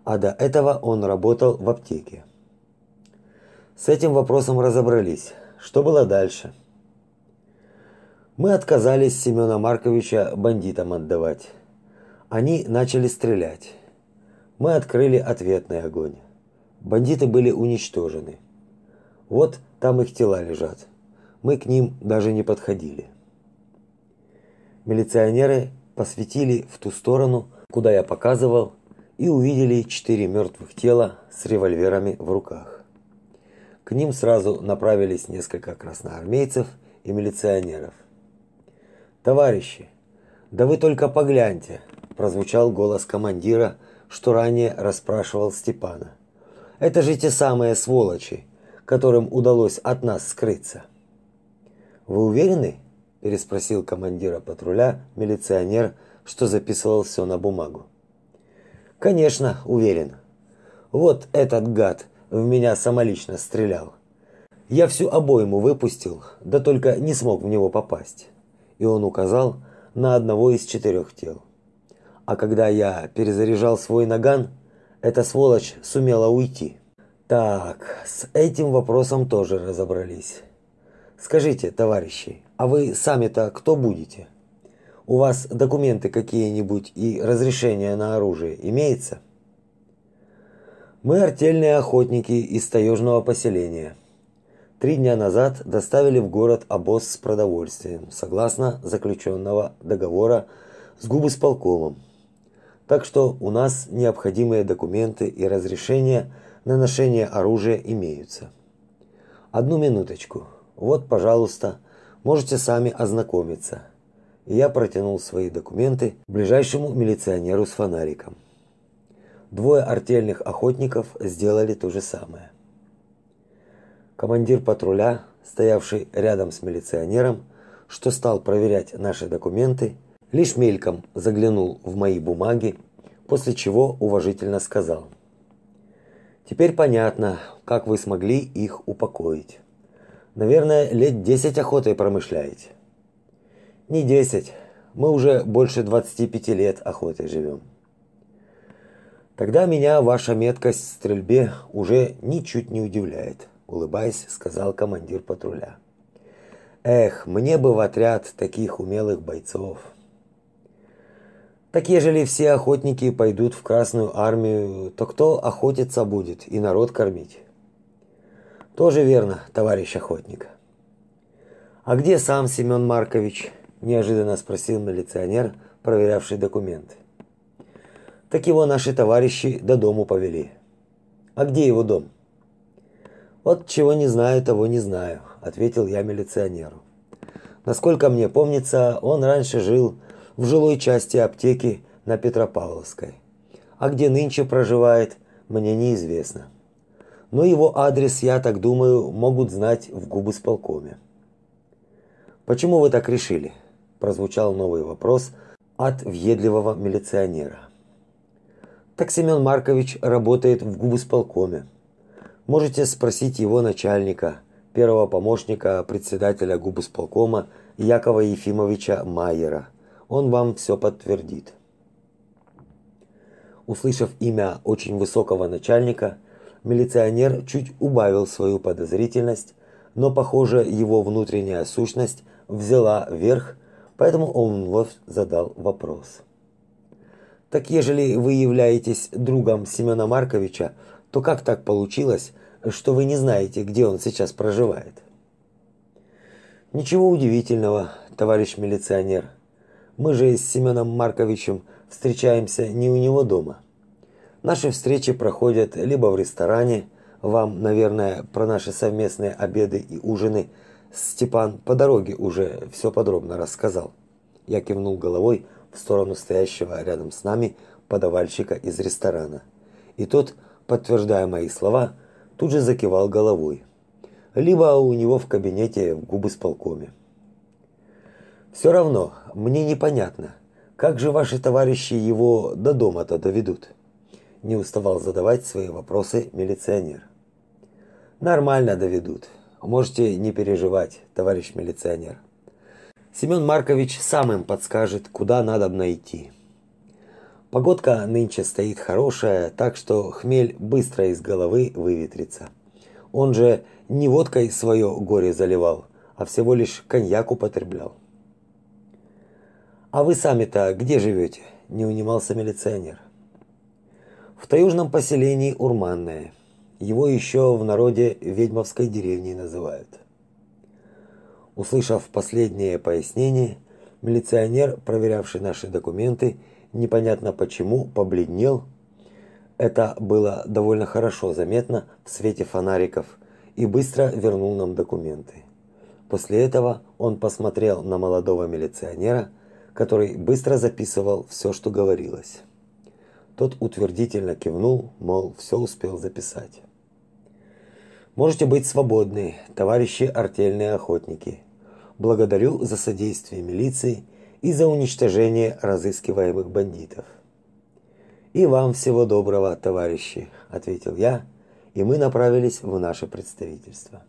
Speaker 1: А до этого он работал в аптеке. С этим вопросом разобрались. Что было дальше? Мы отказались Семена Марковича бандитам отдавать. Они начали стрелять. Мы открыли ответный огонь. Бандиты были уничтожены. Вот там их тела лежат. Мы к ним даже не подходили. Милиционеры посветили в ту сторону, куда я показывал, и увидели четыре мертвых тела с револьверами в руках. К ним сразу направились несколько красноармейцев и милиционеров. Товарищи, да вы только погляньте, прозвучал голос командира, что ранее расспрашивал Степана. Это же те самые сволочи, которым удалось от нас скрыться. Вы уверены? переспросил командира патруля милиционер, что записывал все на бумагу. Конечно, уверен. Вот этот гад в меня самолично стрелял. Я всю обойму выпустил, да только не смог в него попасть и он указал на одного из четырех тел. А когда я перезаряжал свой наган, эта сволочь сумела уйти. Так, с этим вопросом тоже разобрались. Скажите, товарищи, а вы сами-то кто будете? У вас документы какие-нибудь и разрешение на оружие имеется? Мы артельные охотники из таежного поселения – Три дня назад доставили в город обоз с продовольствием, согласно заключенного договора с губысполкомом. Так что у нас необходимые документы и разрешения на ношение оружия имеются. Одну минуточку. Вот, пожалуйста, можете сами ознакомиться. И я протянул свои документы ближайшему милиционеру с фонариком. Двое артельных охотников сделали то же самое. Командир патруля, стоявший рядом с милиционером, что стал проверять наши документы, лишь мельком заглянул в мои бумаги, после чего уважительно сказал: "Теперь понятно, как вы смогли их упокоить. Наверное, лет десять охотой промышляете". "Не десять, мы уже больше 25 лет охотой живем. Тогда меня ваша меткость в стрельбе уже ничуть не удивляет улыбаясь, сказал командир патруля. Эх, мне бы в отряд таких умелых бойцов. Так ежели все охотники пойдут в Красную армию, то кто охотиться будет и народ кормить? Тоже верно, товарищ охотник. А где сам Семен Маркович? неожиданно спросил милиционер, проверявший документы. Так его наши товарищи до дому повели. А где его дом? Вот чего не знаю, того не знаю, ответил я милиционеру. Насколько мне помнится, он раньше жил в жилой части аптеки на Петропавловской. А где нынче проживает, мне неизвестно. Но его адрес, я так думаю, могут знать в губысполкоме. Почему вы так решили? прозвучал новый вопрос от въедливого милиционера. Так Семен Маркович работает в губысполкоме. Можете спросить его начальника, первого помощника председателя губысполкома Якова Ефимовича Майера. Он вам все подтвердит. Услышав имя очень высокого начальника, милиционер чуть убавил свою подозрительность, но, похоже, его внутренняя сущность взяла верх, поэтому он вновь задал вопрос. Так ежели вы являетесь другом Семена Марковича, то как так получилось, что вы не знаете, где он сейчас проживает? Ничего удивительного, товарищ милиционер. Мы же с Семеном Марковичем встречаемся не у него дома. Наши встречи проходят либо в ресторане, вам, наверное, про наши совместные обеды и ужины Степан по дороге уже все подробно рассказал. Я кивнул головой в сторону стоящего рядом с нами подавальщика из ресторана. И тот, подтверждая мои слова, тут же закивал головой. Либо у него в кабинете в губы с полкоме. Все равно мне непонятно, как же ваши товарищи его до дома-то доведут? Не уставал задавать свои вопросы милиционер. Нормально доведут. Можете не переживать, товарищ милиционер. Семен Маркович сам им подскажет, куда надо найти. Погодка нынче стоит хорошая, так что хмель быстро из головы выветрится. Он же не водкой свое горе заливал, а всего лишь коньяк употреблял. А вы сами-то где живете? Не унимался милиционер. В таежном поселении Урманное. Его еще в народе ведьмовской деревней называют. Услышав последнее пояснение, милиционер, проверявший наши документы, непонятно почему побледнел. Это было довольно хорошо заметно в свете фонариков и быстро вернул нам документы. После этого он посмотрел на молодого милиционера, который быстро записывал все, что говорилось. Тот утвердительно кивнул, мол, все успел записать. Можете быть свободны, товарищи артельные охотники. Благодарю за содействие милиции и за уничтожение разыскиваемых бандитов. И вам всего доброго, товарищи, ответил я, и мы направились в наше представительство.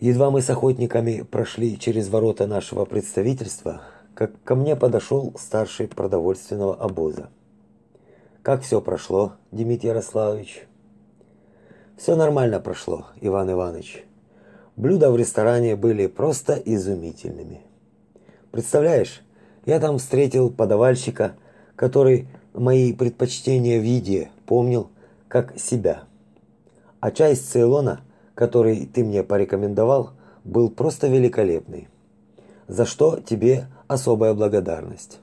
Speaker 1: Едва мы с охотниками прошли через ворота нашего представительства, как ко мне подошел старший продовольственного обоза. Как все прошло, Дмитрий Ярославович? Все нормально прошло, Иван Иванович. Блюда в ресторане были просто изумительными. Представляешь, я там встретил подавальщика, который мои предпочтения в еде помнил как себя. А чай из Цейлона, который ты мне порекомендовал, был просто великолепный. За что тебе особая благодарность.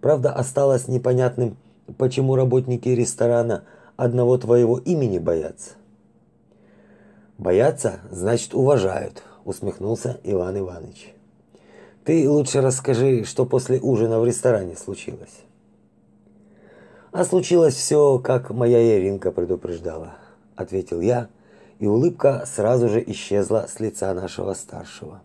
Speaker 1: Правда, осталось непонятным, почему работники ресторана одного твоего имени боятся. Боятся, значит, уважают, усмехнулся Иван Иванович. Ты лучше расскажи, что после ужина в ресторане случилось. А случилось все, как моя Иринка предупреждала, ответил я, и улыбка сразу же исчезла с лица нашего старшего.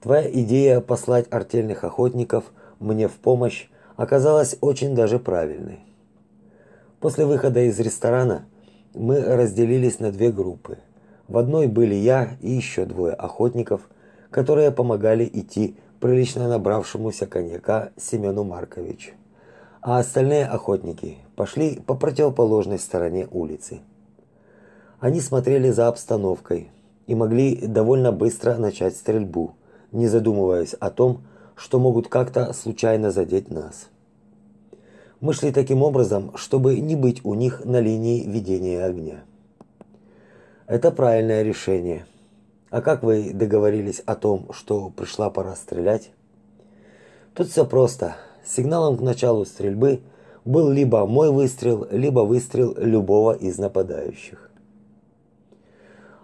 Speaker 1: Твоя идея послать артельных охотников мне в помощь оказалась очень даже правильной. После выхода из ресторана мы разделились на две группы. В одной были я и еще двое охотников, которые помогали идти прилично набравшемуся коньяка Семену Марковичу. А остальные охотники пошли по противоположной стороне улицы. Они смотрели за обстановкой и могли довольно быстро начать стрельбу, не задумываясь о том, что могут как-то случайно задеть нас. Мы шли таким образом, чтобы не быть у них на линии ведения огня. Это правильное решение. А как вы договорились о том, что пришла пора стрелять? Тут все просто. Сигналом к началу стрельбы был либо мой выстрел, либо выстрел любого из нападающих.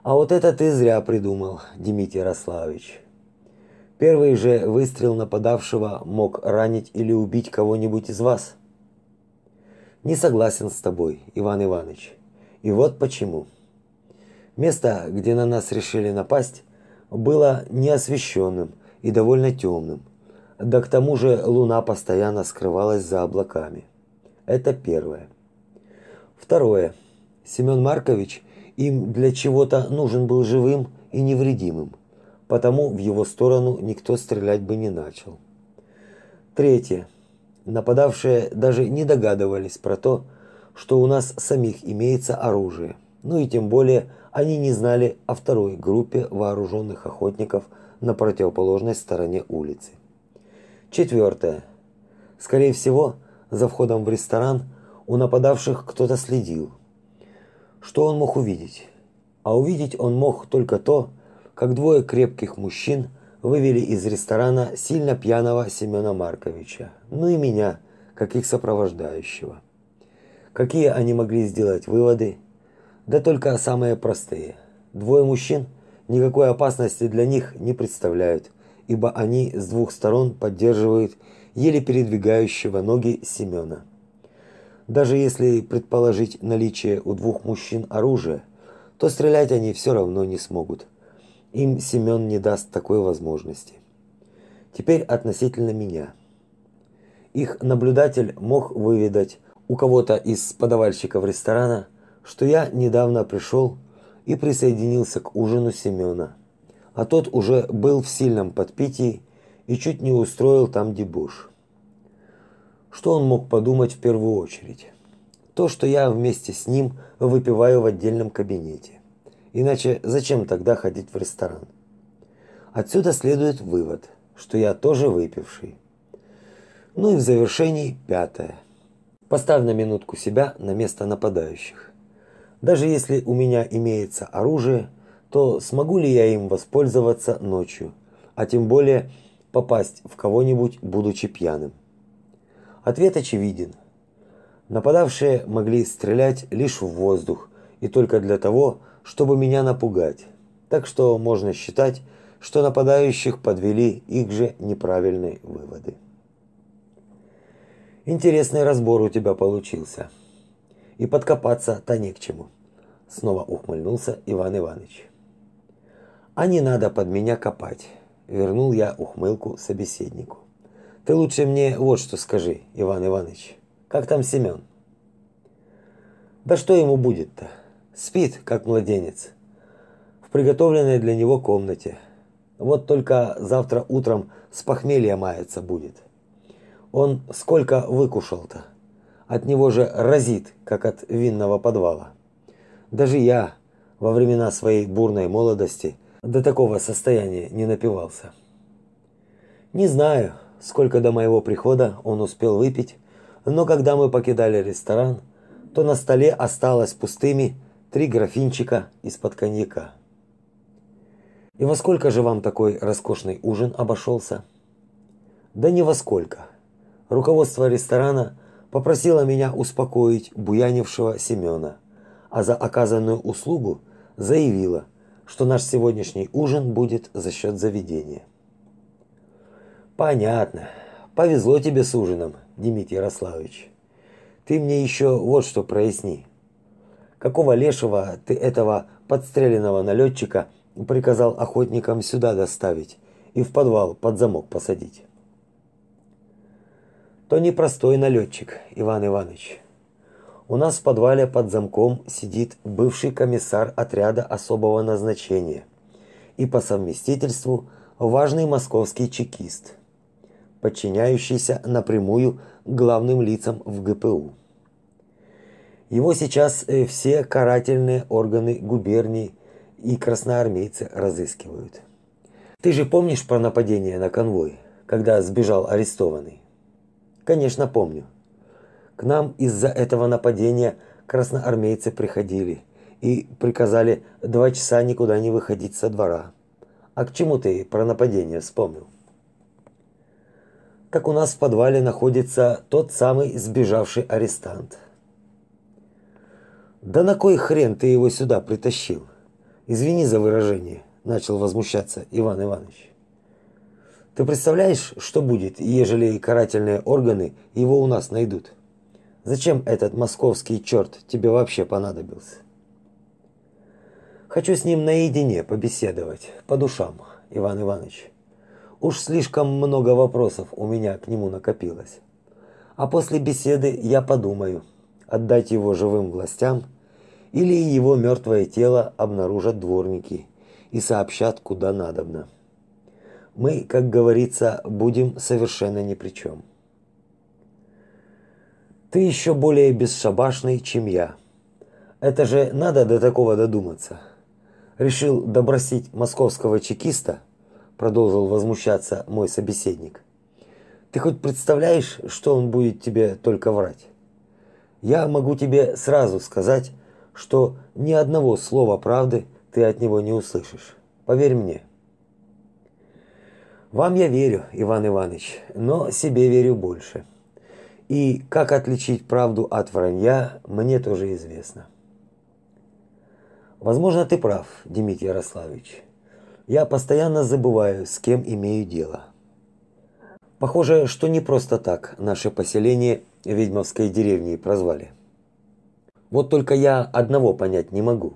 Speaker 1: А вот это ты зря придумал, Дмитрий Ярославович. Первый же выстрел нападавшего мог ранить или убить кого-нибудь из вас. Не согласен с тобой, Иван Иванович. И вот почему. Место, где на нас решили напасть, было неосвещенным и довольно темным. Да к тому же луна постоянно скрывалась за облаками. Это первое. Второе. Семен Маркович им для чего-то нужен был живым и невредимым, потому в его сторону никто стрелять бы не начал. Третье. Нападавшие даже не догадывались про то, что у нас самих имеется оружие, ну и тем более они не знали о второй группе вооруженных охотников на противоположной стороне улицы. Четвертое. Скорее всего, за входом в ресторан у нападавших кто-то следил. Что он мог увидеть? А увидеть он мог только то, как двое крепких мужчин вывели из ресторана сильно пьяного Семена Марковича, ну и меня, как их сопровождающего. Какие они могли сделать выводы, да только самые простые. Двое мужчин никакой опасности для них не представляют, ибо они с двух сторон поддерживают еле передвигающего ноги Семена. Даже если предположить наличие у двух мужчин оружия, то стрелять они все равно не смогут. Им Семен не даст такой возможности. Теперь относительно меня. Их наблюдатель мог выведать у кого-то из подавальщиков ресторана что я недавно пришел и присоединился к ужину Семена, а тот уже был в сильном подпитии и чуть не устроил там дебош. Что он мог подумать в первую очередь? То, что я вместе с ним выпиваю в отдельном кабинете. Иначе зачем тогда ходить в ресторан? Отсюда следует вывод. что я тоже выпивший. Ну и в завершении пятое. Поставь на минутку себя на место нападающих. Даже если у меня имеется оружие, то смогу ли я им воспользоваться ночью, а тем более попасть в кого-нибудь, будучи пьяным? Ответ очевиден. Нападавшие могли стрелять лишь в воздух и только для того, чтобы меня напугать. Так что можно считать, что нападающих подвели их же неправильные выводы. Интересный разбор у тебя получился. И подкопаться-то не к чему. Снова ухмыльнулся Иван Иванович. А не надо под меня копать. Вернул я ухмылку собеседнику. Ты лучше мне вот что скажи, Иван Иванович. Как там Семен? Да что ему будет-то? Спит, как младенец. В приготовленной для него комнате. Вот только завтра утром с похмелья маяться будет. Он сколько выкушал-то? От него же разит, как от винного подвала. Даже я во времена своей бурной молодости до такого состояния не напивался. Не знаю, сколько до моего прихода он успел выпить, но когда мы покидали ресторан, то на столе осталось пустыми три графинчика из-под коньяка. И во сколько же вам такой роскошный ужин обошелся? Да не во сколько. Руководство ресторана попросило меня успокоить буянившего Семена, а за оказанную услугу заявило, что наш сегодняшний ужин будет за счет заведения. Понятно. Повезло тебе с ужином, Дмитрий Ярославович. Ты мне еще вот что проясни. Какого лешего ты этого подстреленного налетчика приказал охотникам сюда доставить и в подвал под замок посадить? То не простой налетчик, Иван Иванович. У нас в подвале под замком сидит бывший комиссар отряда особого назначения и по совместительству важный московский чекист, подчиняющийся напрямую главным лицам в ГПУ. Его сейчас э, все карательные органы губернии и красноармейцы разыскивают. Ты же помнишь про нападение на конвой, когда сбежал арестованный? Конечно, помню. К нам из-за этого нападения красноармейцы приходили и приказали два часа никуда не выходить со двора. А к чему ты про нападение вспомнил? Так у нас в подвале находится тот самый сбежавший арестант. Да на кой хрен ты его сюда притащил? Извини за выражение, начал возмущаться Иван Иванович. Ты представляешь, что будет, ежели карательные органы его у нас найдут? Зачем этот московский черт тебе вообще понадобился? Хочу с ним наедине побеседовать, по душам, Иван Иванович. Уж слишком много вопросов у меня к нему накопилось. А после беседы я подумаю, отдать его живым властям или его мертвое тело обнаружат дворники и сообщат куда надобно. Мы, как говорится, будем совершенно ни при чем. Ты еще более бесшабашный, чем я. Это же надо до такого додуматься. Решил добросить московского чекиста, продолжил возмущаться мой собеседник. Ты хоть представляешь, что он будет тебе только врать? Я могу тебе сразу сказать, что ни одного слова правды ты от него не услышишь. Поверь мне. Вам я верю, Иван Иванович, но себе верю больше. И как отличить правду от вранья, мне тоже известно. Возможно, ты прав, Дмитрий Ярославович. Я постоянно забываю, с кем имею дело. Похоже, что не просто так наше поселение ведьмовской деревней прозвали. Вот только я одного понять не могу.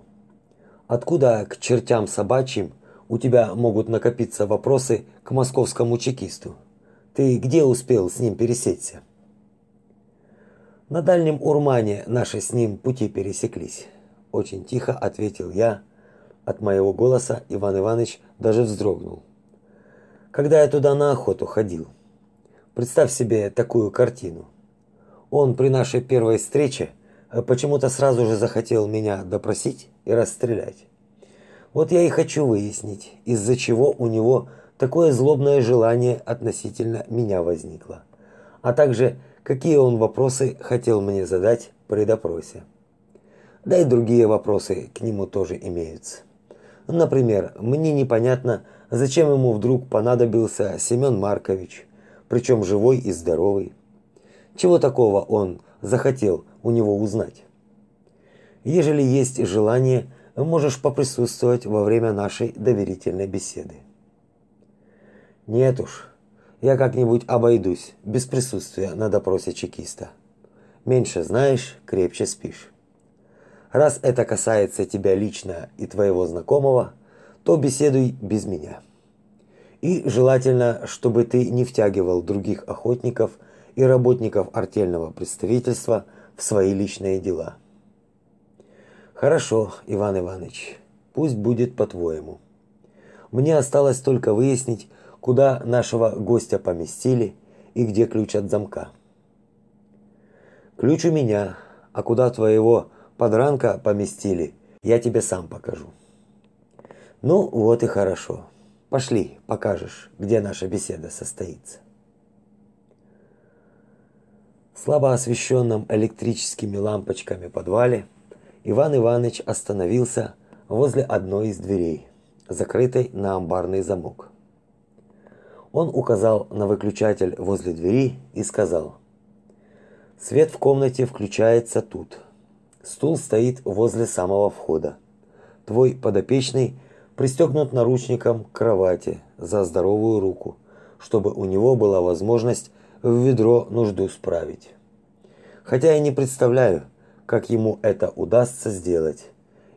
Speaker 1: Откуда к чертям собачьим у тебя могут накопиться вопросы к московскому чекисту? Ты где успел с ним пересечься? На дальнем Урмане наши с ним пути пересеклись, очень тихо ответил я. От моего голоса Иван Иванович даже вздрогнул. Когда я туда на охоту ходил. Представь себе такую картину. Он при нашей первой встрече почему-то сразу же захотел меня допросить и расстрелять. Вот я и хочу выяснить, из-за чего у него такое злобное желание относительно меня возникло, а также какие он вопросы хотел мне задать при допросе. Да и другие вопросы к нему тоже имеются. Например, мне непонятно, зачем ему вдруг понадобился Семен Маркович, причем живой и здоровый. Чего такого он захотел у него узнать? Ежели есть желание, можешь поприсутствовать во время нашей доверительной беседы. Нет уж, я как-нибудь обойдусь без присутствия на допросе чекиста. Меньше знаешь, крепче спишь. Раз это касается тебя лично и твоего знакомого, то беседуй без меня. И желательно, чтобы ты не втягивал других охотников и работников артельного представительства в свои личные дела. Хорошо, Иван Иванович, пусть будет по-твоему. Мне осталось только выяснить, куда нашего гостя поместили и где ключ от замка. Ключ у меня, а куда твоего подранка поместили, я тебе сам покажу. Ну, вот и хорошо. Пошли, покажешь, где наша беседа состоится. Слабо освещенном электрическими лампочками подвале Иван Иванович остановился возле одной из дверей, закрытой на амбарный замок. Он указал на выключатель возле двери и сказал: "Свет в комнате включается тут. Стул стоит возле самого входа. Твой подопечный пристегнут наручником к кровати за здоровую руку, чтобы у него была возможность в ведро нужду справить. Хотя я не представляю, как ему это удастся сделать.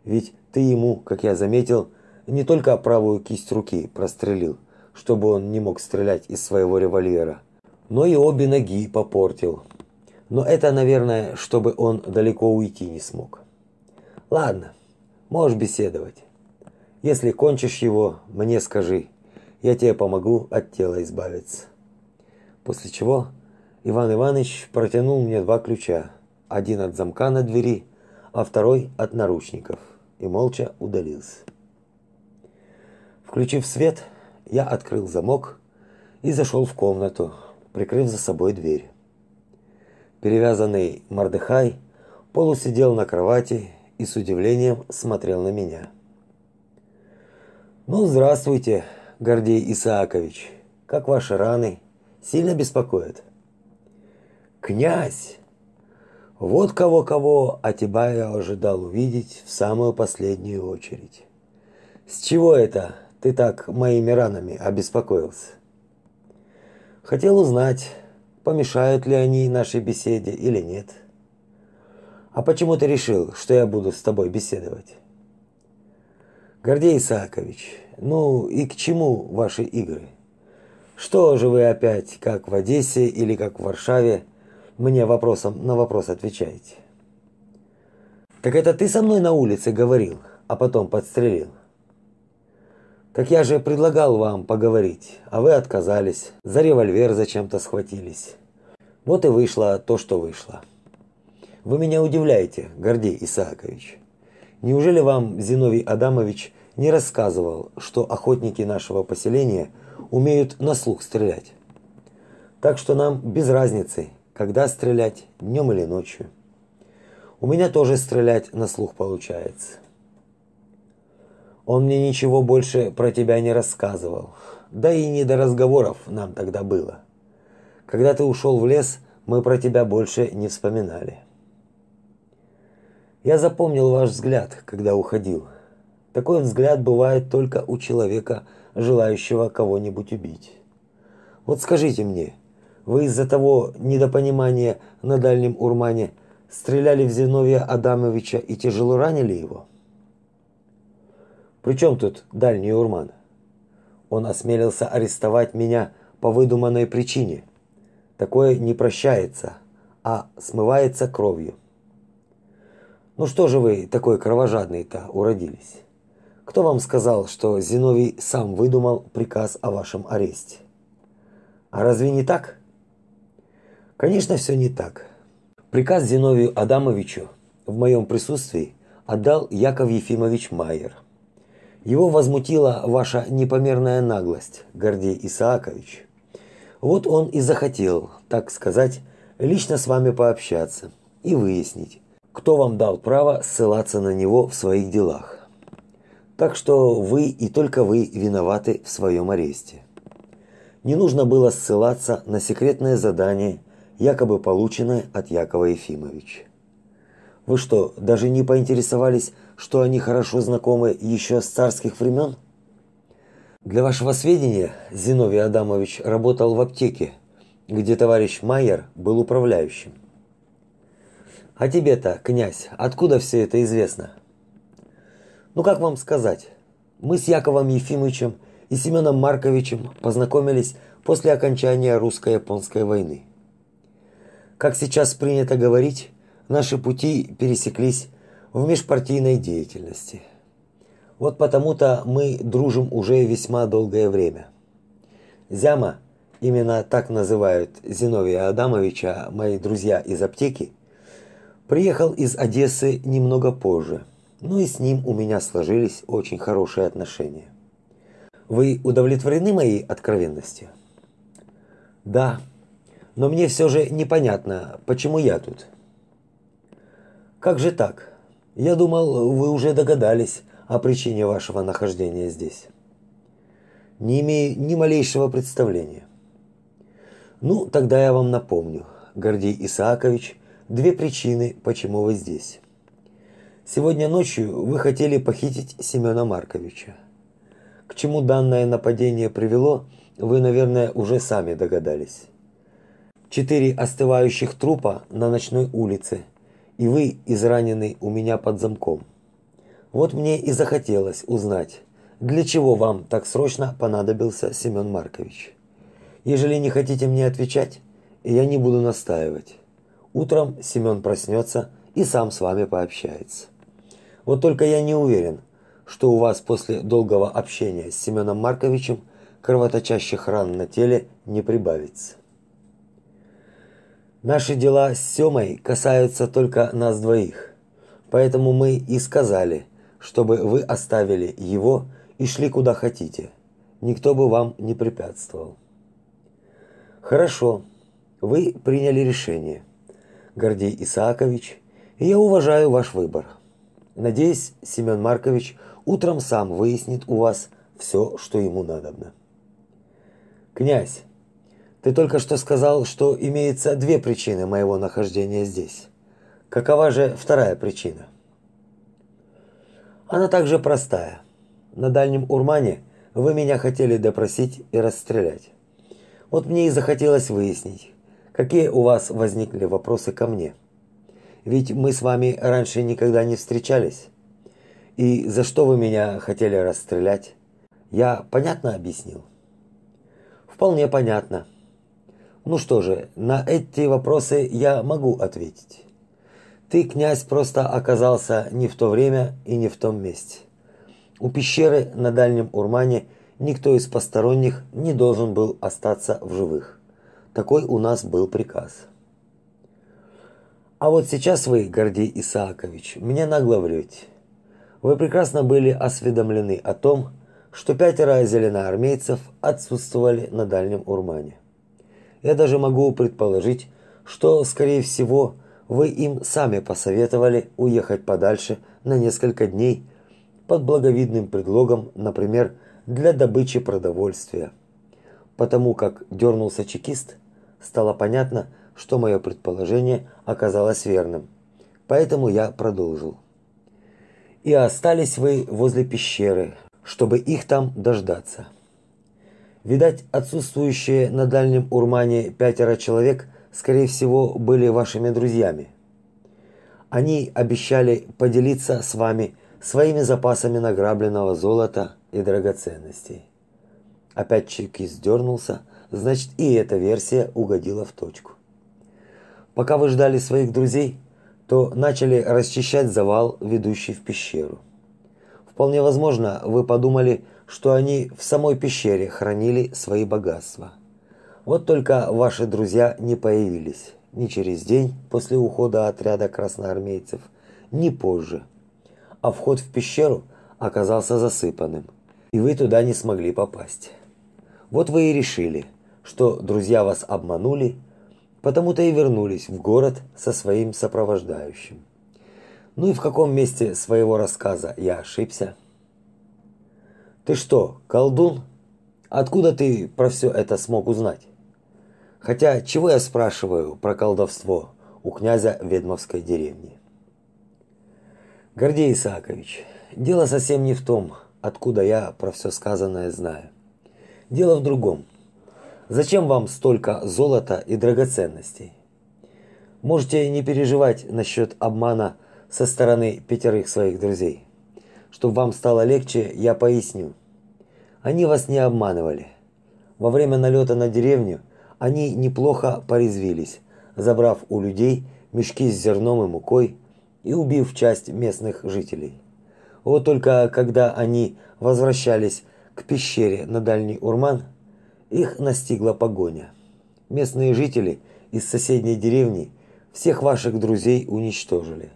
Speaker 1: Ведь ты ему, как я заметил, не только правую кисть руки прострелил, чтобы он не мог стрелять из своего револьвера, но и обе ноги попортил, но это, наверное, чтобы он далеко уйти не смог. Ладно, можешь беседовать. Если кончишь его, мне скажи. Я тебе помогу от тела избавиться. После чего Иван Иванович протянул мне два ключа. Один от замка на двери, а второй от наручников. И молча удалился. Включив свет, я открыл замок и зашел в комнату, прикрыв за собой дверь. Перевязанный Мордехай полусидел на кровати и с удивлением смотрел на меня. Ну, здравствуйте, Гордей Исаакович. Как ваши раны? Сильно беспокоят? Князь. Вот кого-кого, а тебя я ожидал увидеть в самую последнюю очередь. С чего это ты так моими ранами обеспокоился? Хотел узнать, помешают ли они нашей беседе или нет. А почему ты решил, что я буду с тобой беседовать? Гордей Исаакович, ну и к чему ваши игры? Что же вы опять, как в Одессе или как в Варшаве, мне вопросом на вопрос отвечаете? Так это ты со мной на улице говорил, а потом подстрелил? Так я же предлагал вам поговорить, а вы отказались. За револьвер зачем-то схватились. Вот и вышло то, что вышло. Вы меня удивляете, Гордей Исаакович. Неужели вам Зиновий Адамович не рассказывал, что охотники нашего поселения умеют на слух стрелять? Так что нам без разницы, когда стрелять, днем или ночью. У меня тоже стрелять на слух получается. Он мне ничего больше про тебя не рассказывал. Да и не до разговоров нам тогда было. Когда ты ушел в лес, мы про тебя больше не вспоминали. Я запомнил ваш взгляд, когда уходил. Такой взгляд бывает только у человека, желающего кого-нибудь убить. Вот скажите мне, вы из-за того недопонимания на Дальнем Урмане стреляли в Зиновия Адамовича и тяжело ранили его? При чем тут дальний урман? Он осмелился арестовать меня по выдуманной причине. Такое не прощается, а смывается кровью. Ну что же вы такой кровожадный-то уродились? Кто вам сказал, что Зиновий сам выдумал приказ о вашем аресте? А разве не так? Конечно, все не так. Приказ Зиновию Адамовичу в моем присутствии отдал Яков Ефимович Майер – Его возмутила ваша непомерная наглость, Гордей Исаакович. Вот он и захотел, так сказать, лично с вами пообщаться и выяснить, кто вам дал право ссылаться на него в своих делах. Так что вы и только вы виноваты в своем аресте. Не нужно было ссылаться на секретное задание, якобы полученное от Якова Ефимовича. Вы что, даже не поинтересовались, что они хорошо знакомы еще с царских времен? Для вашего сведения, Зиновий Адамович работал в аптеке, где товарищ Майер был управляющим. А тебе-то, князь, откуда все это известно? Ну как вам сказать? Мы с Яковом Ефимовичем и Семеном Марковичем познакомились после окончания русско-японской войны. Как сейчас принято говорить, наши пути пересеклись в межпартийной деятельности. Вот потому-то мы дружим уже весьма долгое время. Зяма, именно так называют Зиновия Адамовича мои друзья из аптеки, приехал из Одессы немного позже. Ну и с ним у меня сложились очень хорошие отношения. Вы удовлетворены моей откровенностью? Да. Но мне все же непонятно, почему я тут. Как же так? Я думал, вы уже догадались о причине вашего нахождения здесь. Не имею ни малейшего представления. Ну, тогда я вам напомню, Гордей Исаакович, две причины, почему вы здесь. Сегодня ночью вы хотели похитить Семена Марковича. К чему данное нападение привело, вы, наверное, уже сами догадались. Четыре остывающих трупа на ночной улице и вы израненный у меня под замком. Вот мне и захотелось узнать, для чего вам так срочно понадобился Семен Маркович. Ежели не хотите мне отвечать, я не буду настаивать. Утром Семен проснется и сам с вами пообщается. Вот только я не уверен, что у вас после долгого общения с Семеном Марковичем кровоточащих ран на теле не прибавится. Наши дела с Семой касаются только нас двоих. Поэтому мы и сказали, чтобы вы оставили его и шли куда хотите. Никто бы вам не препятствовал. Хорошо. Вы приняли решение. Гордей Исаакович, и я уважаю ваш выбор. Надеюсь, Семен Маркович утром сам выяснит у вас все, что ему надобно. Князь, ты только что сказал, что имеется две причины моего нахождения здесь. Какова же вторая причина? Она также простая. На Дальнем Урмане вы меня хотели допросить и расстрелять. Вот мне и захотелось выяснить, какие у вас возникли вопросы ко мне. Ведь мы с вами раньше никогда не встречались. И за что вы меня хотели расстрелять? Я понятно объяснил? Вполне понятно. Ну что же, на эти вопросы я могу ответить. Ты, князь, просто оказался не в то время и не в том месте. У пещеры на Дальнем Урмане никто из посторонних не должен был остаться в живых. Такой у нас был приказ. А вот сейчас вы, Гордей Исаакович, мне нагло врете. Вы прекрасно были осведомлены о том, что пятеро зеленоармейцев отсутствовали на Дальнем Урмане. Я даже могу предположить, что, скорее всего, вы им сами посоветовали уехать подальше на несколько дней под благовидным предлогом, например, для добычи продовольствия. Потому как дернулся чекист, стало понятно, что мое предположение оказалось верным. Поэтому я продолжил. И остались вы возле пещеры, чтобы их там дождаться. Видать, отсутствующие на Дальнем Урмане пятеро человек, скорее всего, были вашими друзьями. Они обещали поделиться с вами своими запасами награбленного золота и драгоценностей. Опять Чики сдернулся, значит и эта версия угодила в точку. Пока вы ждали своих друзей, то начали расчищать завал, ведущий в пещеру. Вполне возможно, вы подумали, что они в самой пещере хранили свои богатства. Вот только ваши друзья не появились ни через день после ухода отряда красноармейцев, ни позже. А вход в пещеру оказался засыпанным, и вы туда не смогли попасть. Вот вы и решили, что друзья вас обманули, потому-то и вернулись в город со своим сопровождающим. Ну и в каком месте своего рассказа я ошибся? Ты что, колдун? Откуда ты про все это смог узнать? Хотя, чего я спрашиваю про колдовство у князя Ведмовской деревни? Гордей Исаакович, дело совсем не в том, откуда я про все сказанное знаю. Дело в другом. Зачем вам столько золота и драгоценностей? Можете не переживать насчет обмана со стороны пятерых своих друзей. Чтобы вам стало легче, я поясню. Они вас не обманывали. Во время налета на деревню они неплохо порезвились, забрав у людей мешки с зерном и мукой и убив часть местных жителей. Вот только когда они возвращались к пещере на Дальний Урман, их настигла погоня. Местные жители из соседней деревни всех ваших друзей уничтожили.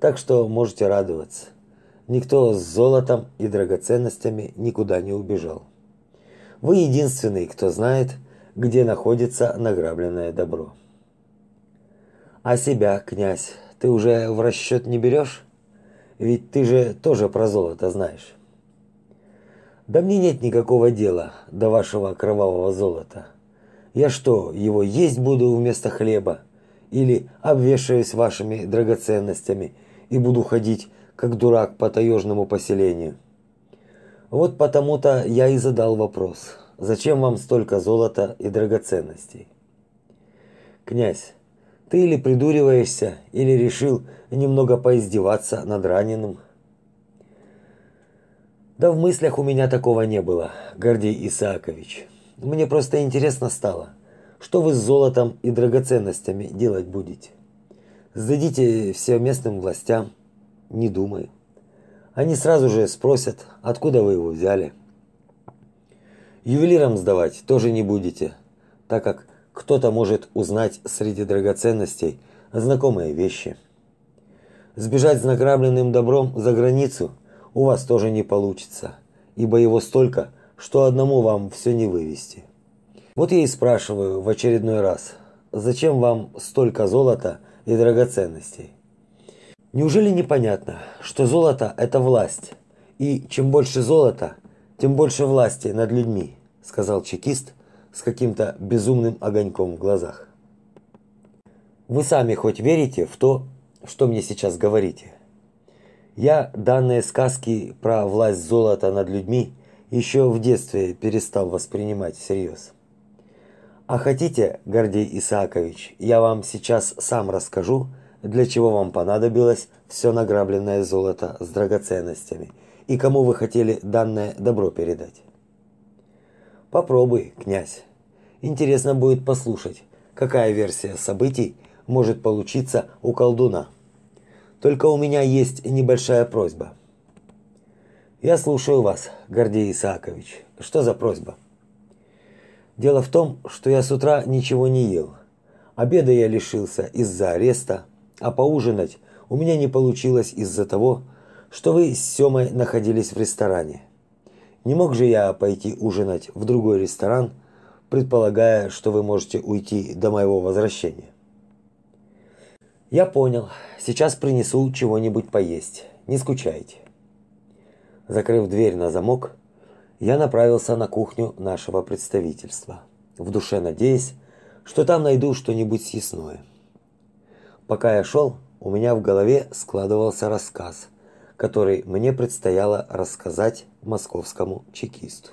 Speaker 1: Так что можете радоваться. Никто с золотом и драгоценностями никуда не убежал. Вы единственный, кто знает, где находится награбленное добро. А себя, князь, ты уже в расчет не берешь? Ведь ты же тоже про золото знаешь. Да мне нет никакого дела до вашего кровавого золота. Я что, его есть буду вместо хлеба? Или обвешаюсь вашими драгоценностями и буду ходить как дурак по таежному поселению. Вот потому-то я и задал вопрос: зачем вам столько золота и драгоценностей? Князь, ты или придуриваешься, или решил немного поиздеваться над раненым? Да в мыслях у меня такого не было, Гордей Исаакович. Мне просто интересно стало, что вы с золотом и драгоценностями делать будете? Сдадите все местным властям? Не думаю. Они сразу же спросят, откуда вы его взяли. Ювелирам сдавать тоже не будете, так как кто-то может узнать среди драгоценностей знакомые вещи. Сбежать с награбленным добром за границу у вас тоже не получится, ибо его столько, что одному вам все не вывести. Вот я и спрашиваю в очередной раз, зачем вам столько золота и драгоценностей? Неужели непонятно, что золото это власть, и чем больше золота, тем больше власти над людьми, сказал чекист с каким-то безумным огоньком в глазах. Вы сами хоть верите в то, что мне сейчас говорите? Я данные сказки про власть золота над людьми еще в детстве перестал воспринимать всерьез. А хотите, Гордей Исаакович, я вам сейчас сам расскажу, для чего вам понадобилось все награбленное золото с драгоценностями и кому вы хотели данное добро передать. Попробуй, князь. Интересно будет послушать, какая версия событий может получиться у колдуна. Только у меня есть небольшая просьба. Я слушаю вас, Гордей Исаакович. Что за просьба? Дело в том, что я с утра ничего не ел. Обеда я лишился из-за ареста, а поужинать у меня не получилось из-за того, что вы с Семой находились в ресторане. Не мог же я пойти ужинать в другой ресторан, предполагая, что вы можете уйти до моего возвращения. Я понял. Сейчас принесу чего-нибудь поесть. Не скучайте. Закрыв дверь на замок, я направился на кухню нашего представительства, в душе надеясь, что там найду что-нибудь съестное. Пока я шел, у меня в голове складывался рассказ, который мне предстояло рассказать московскому чекисту.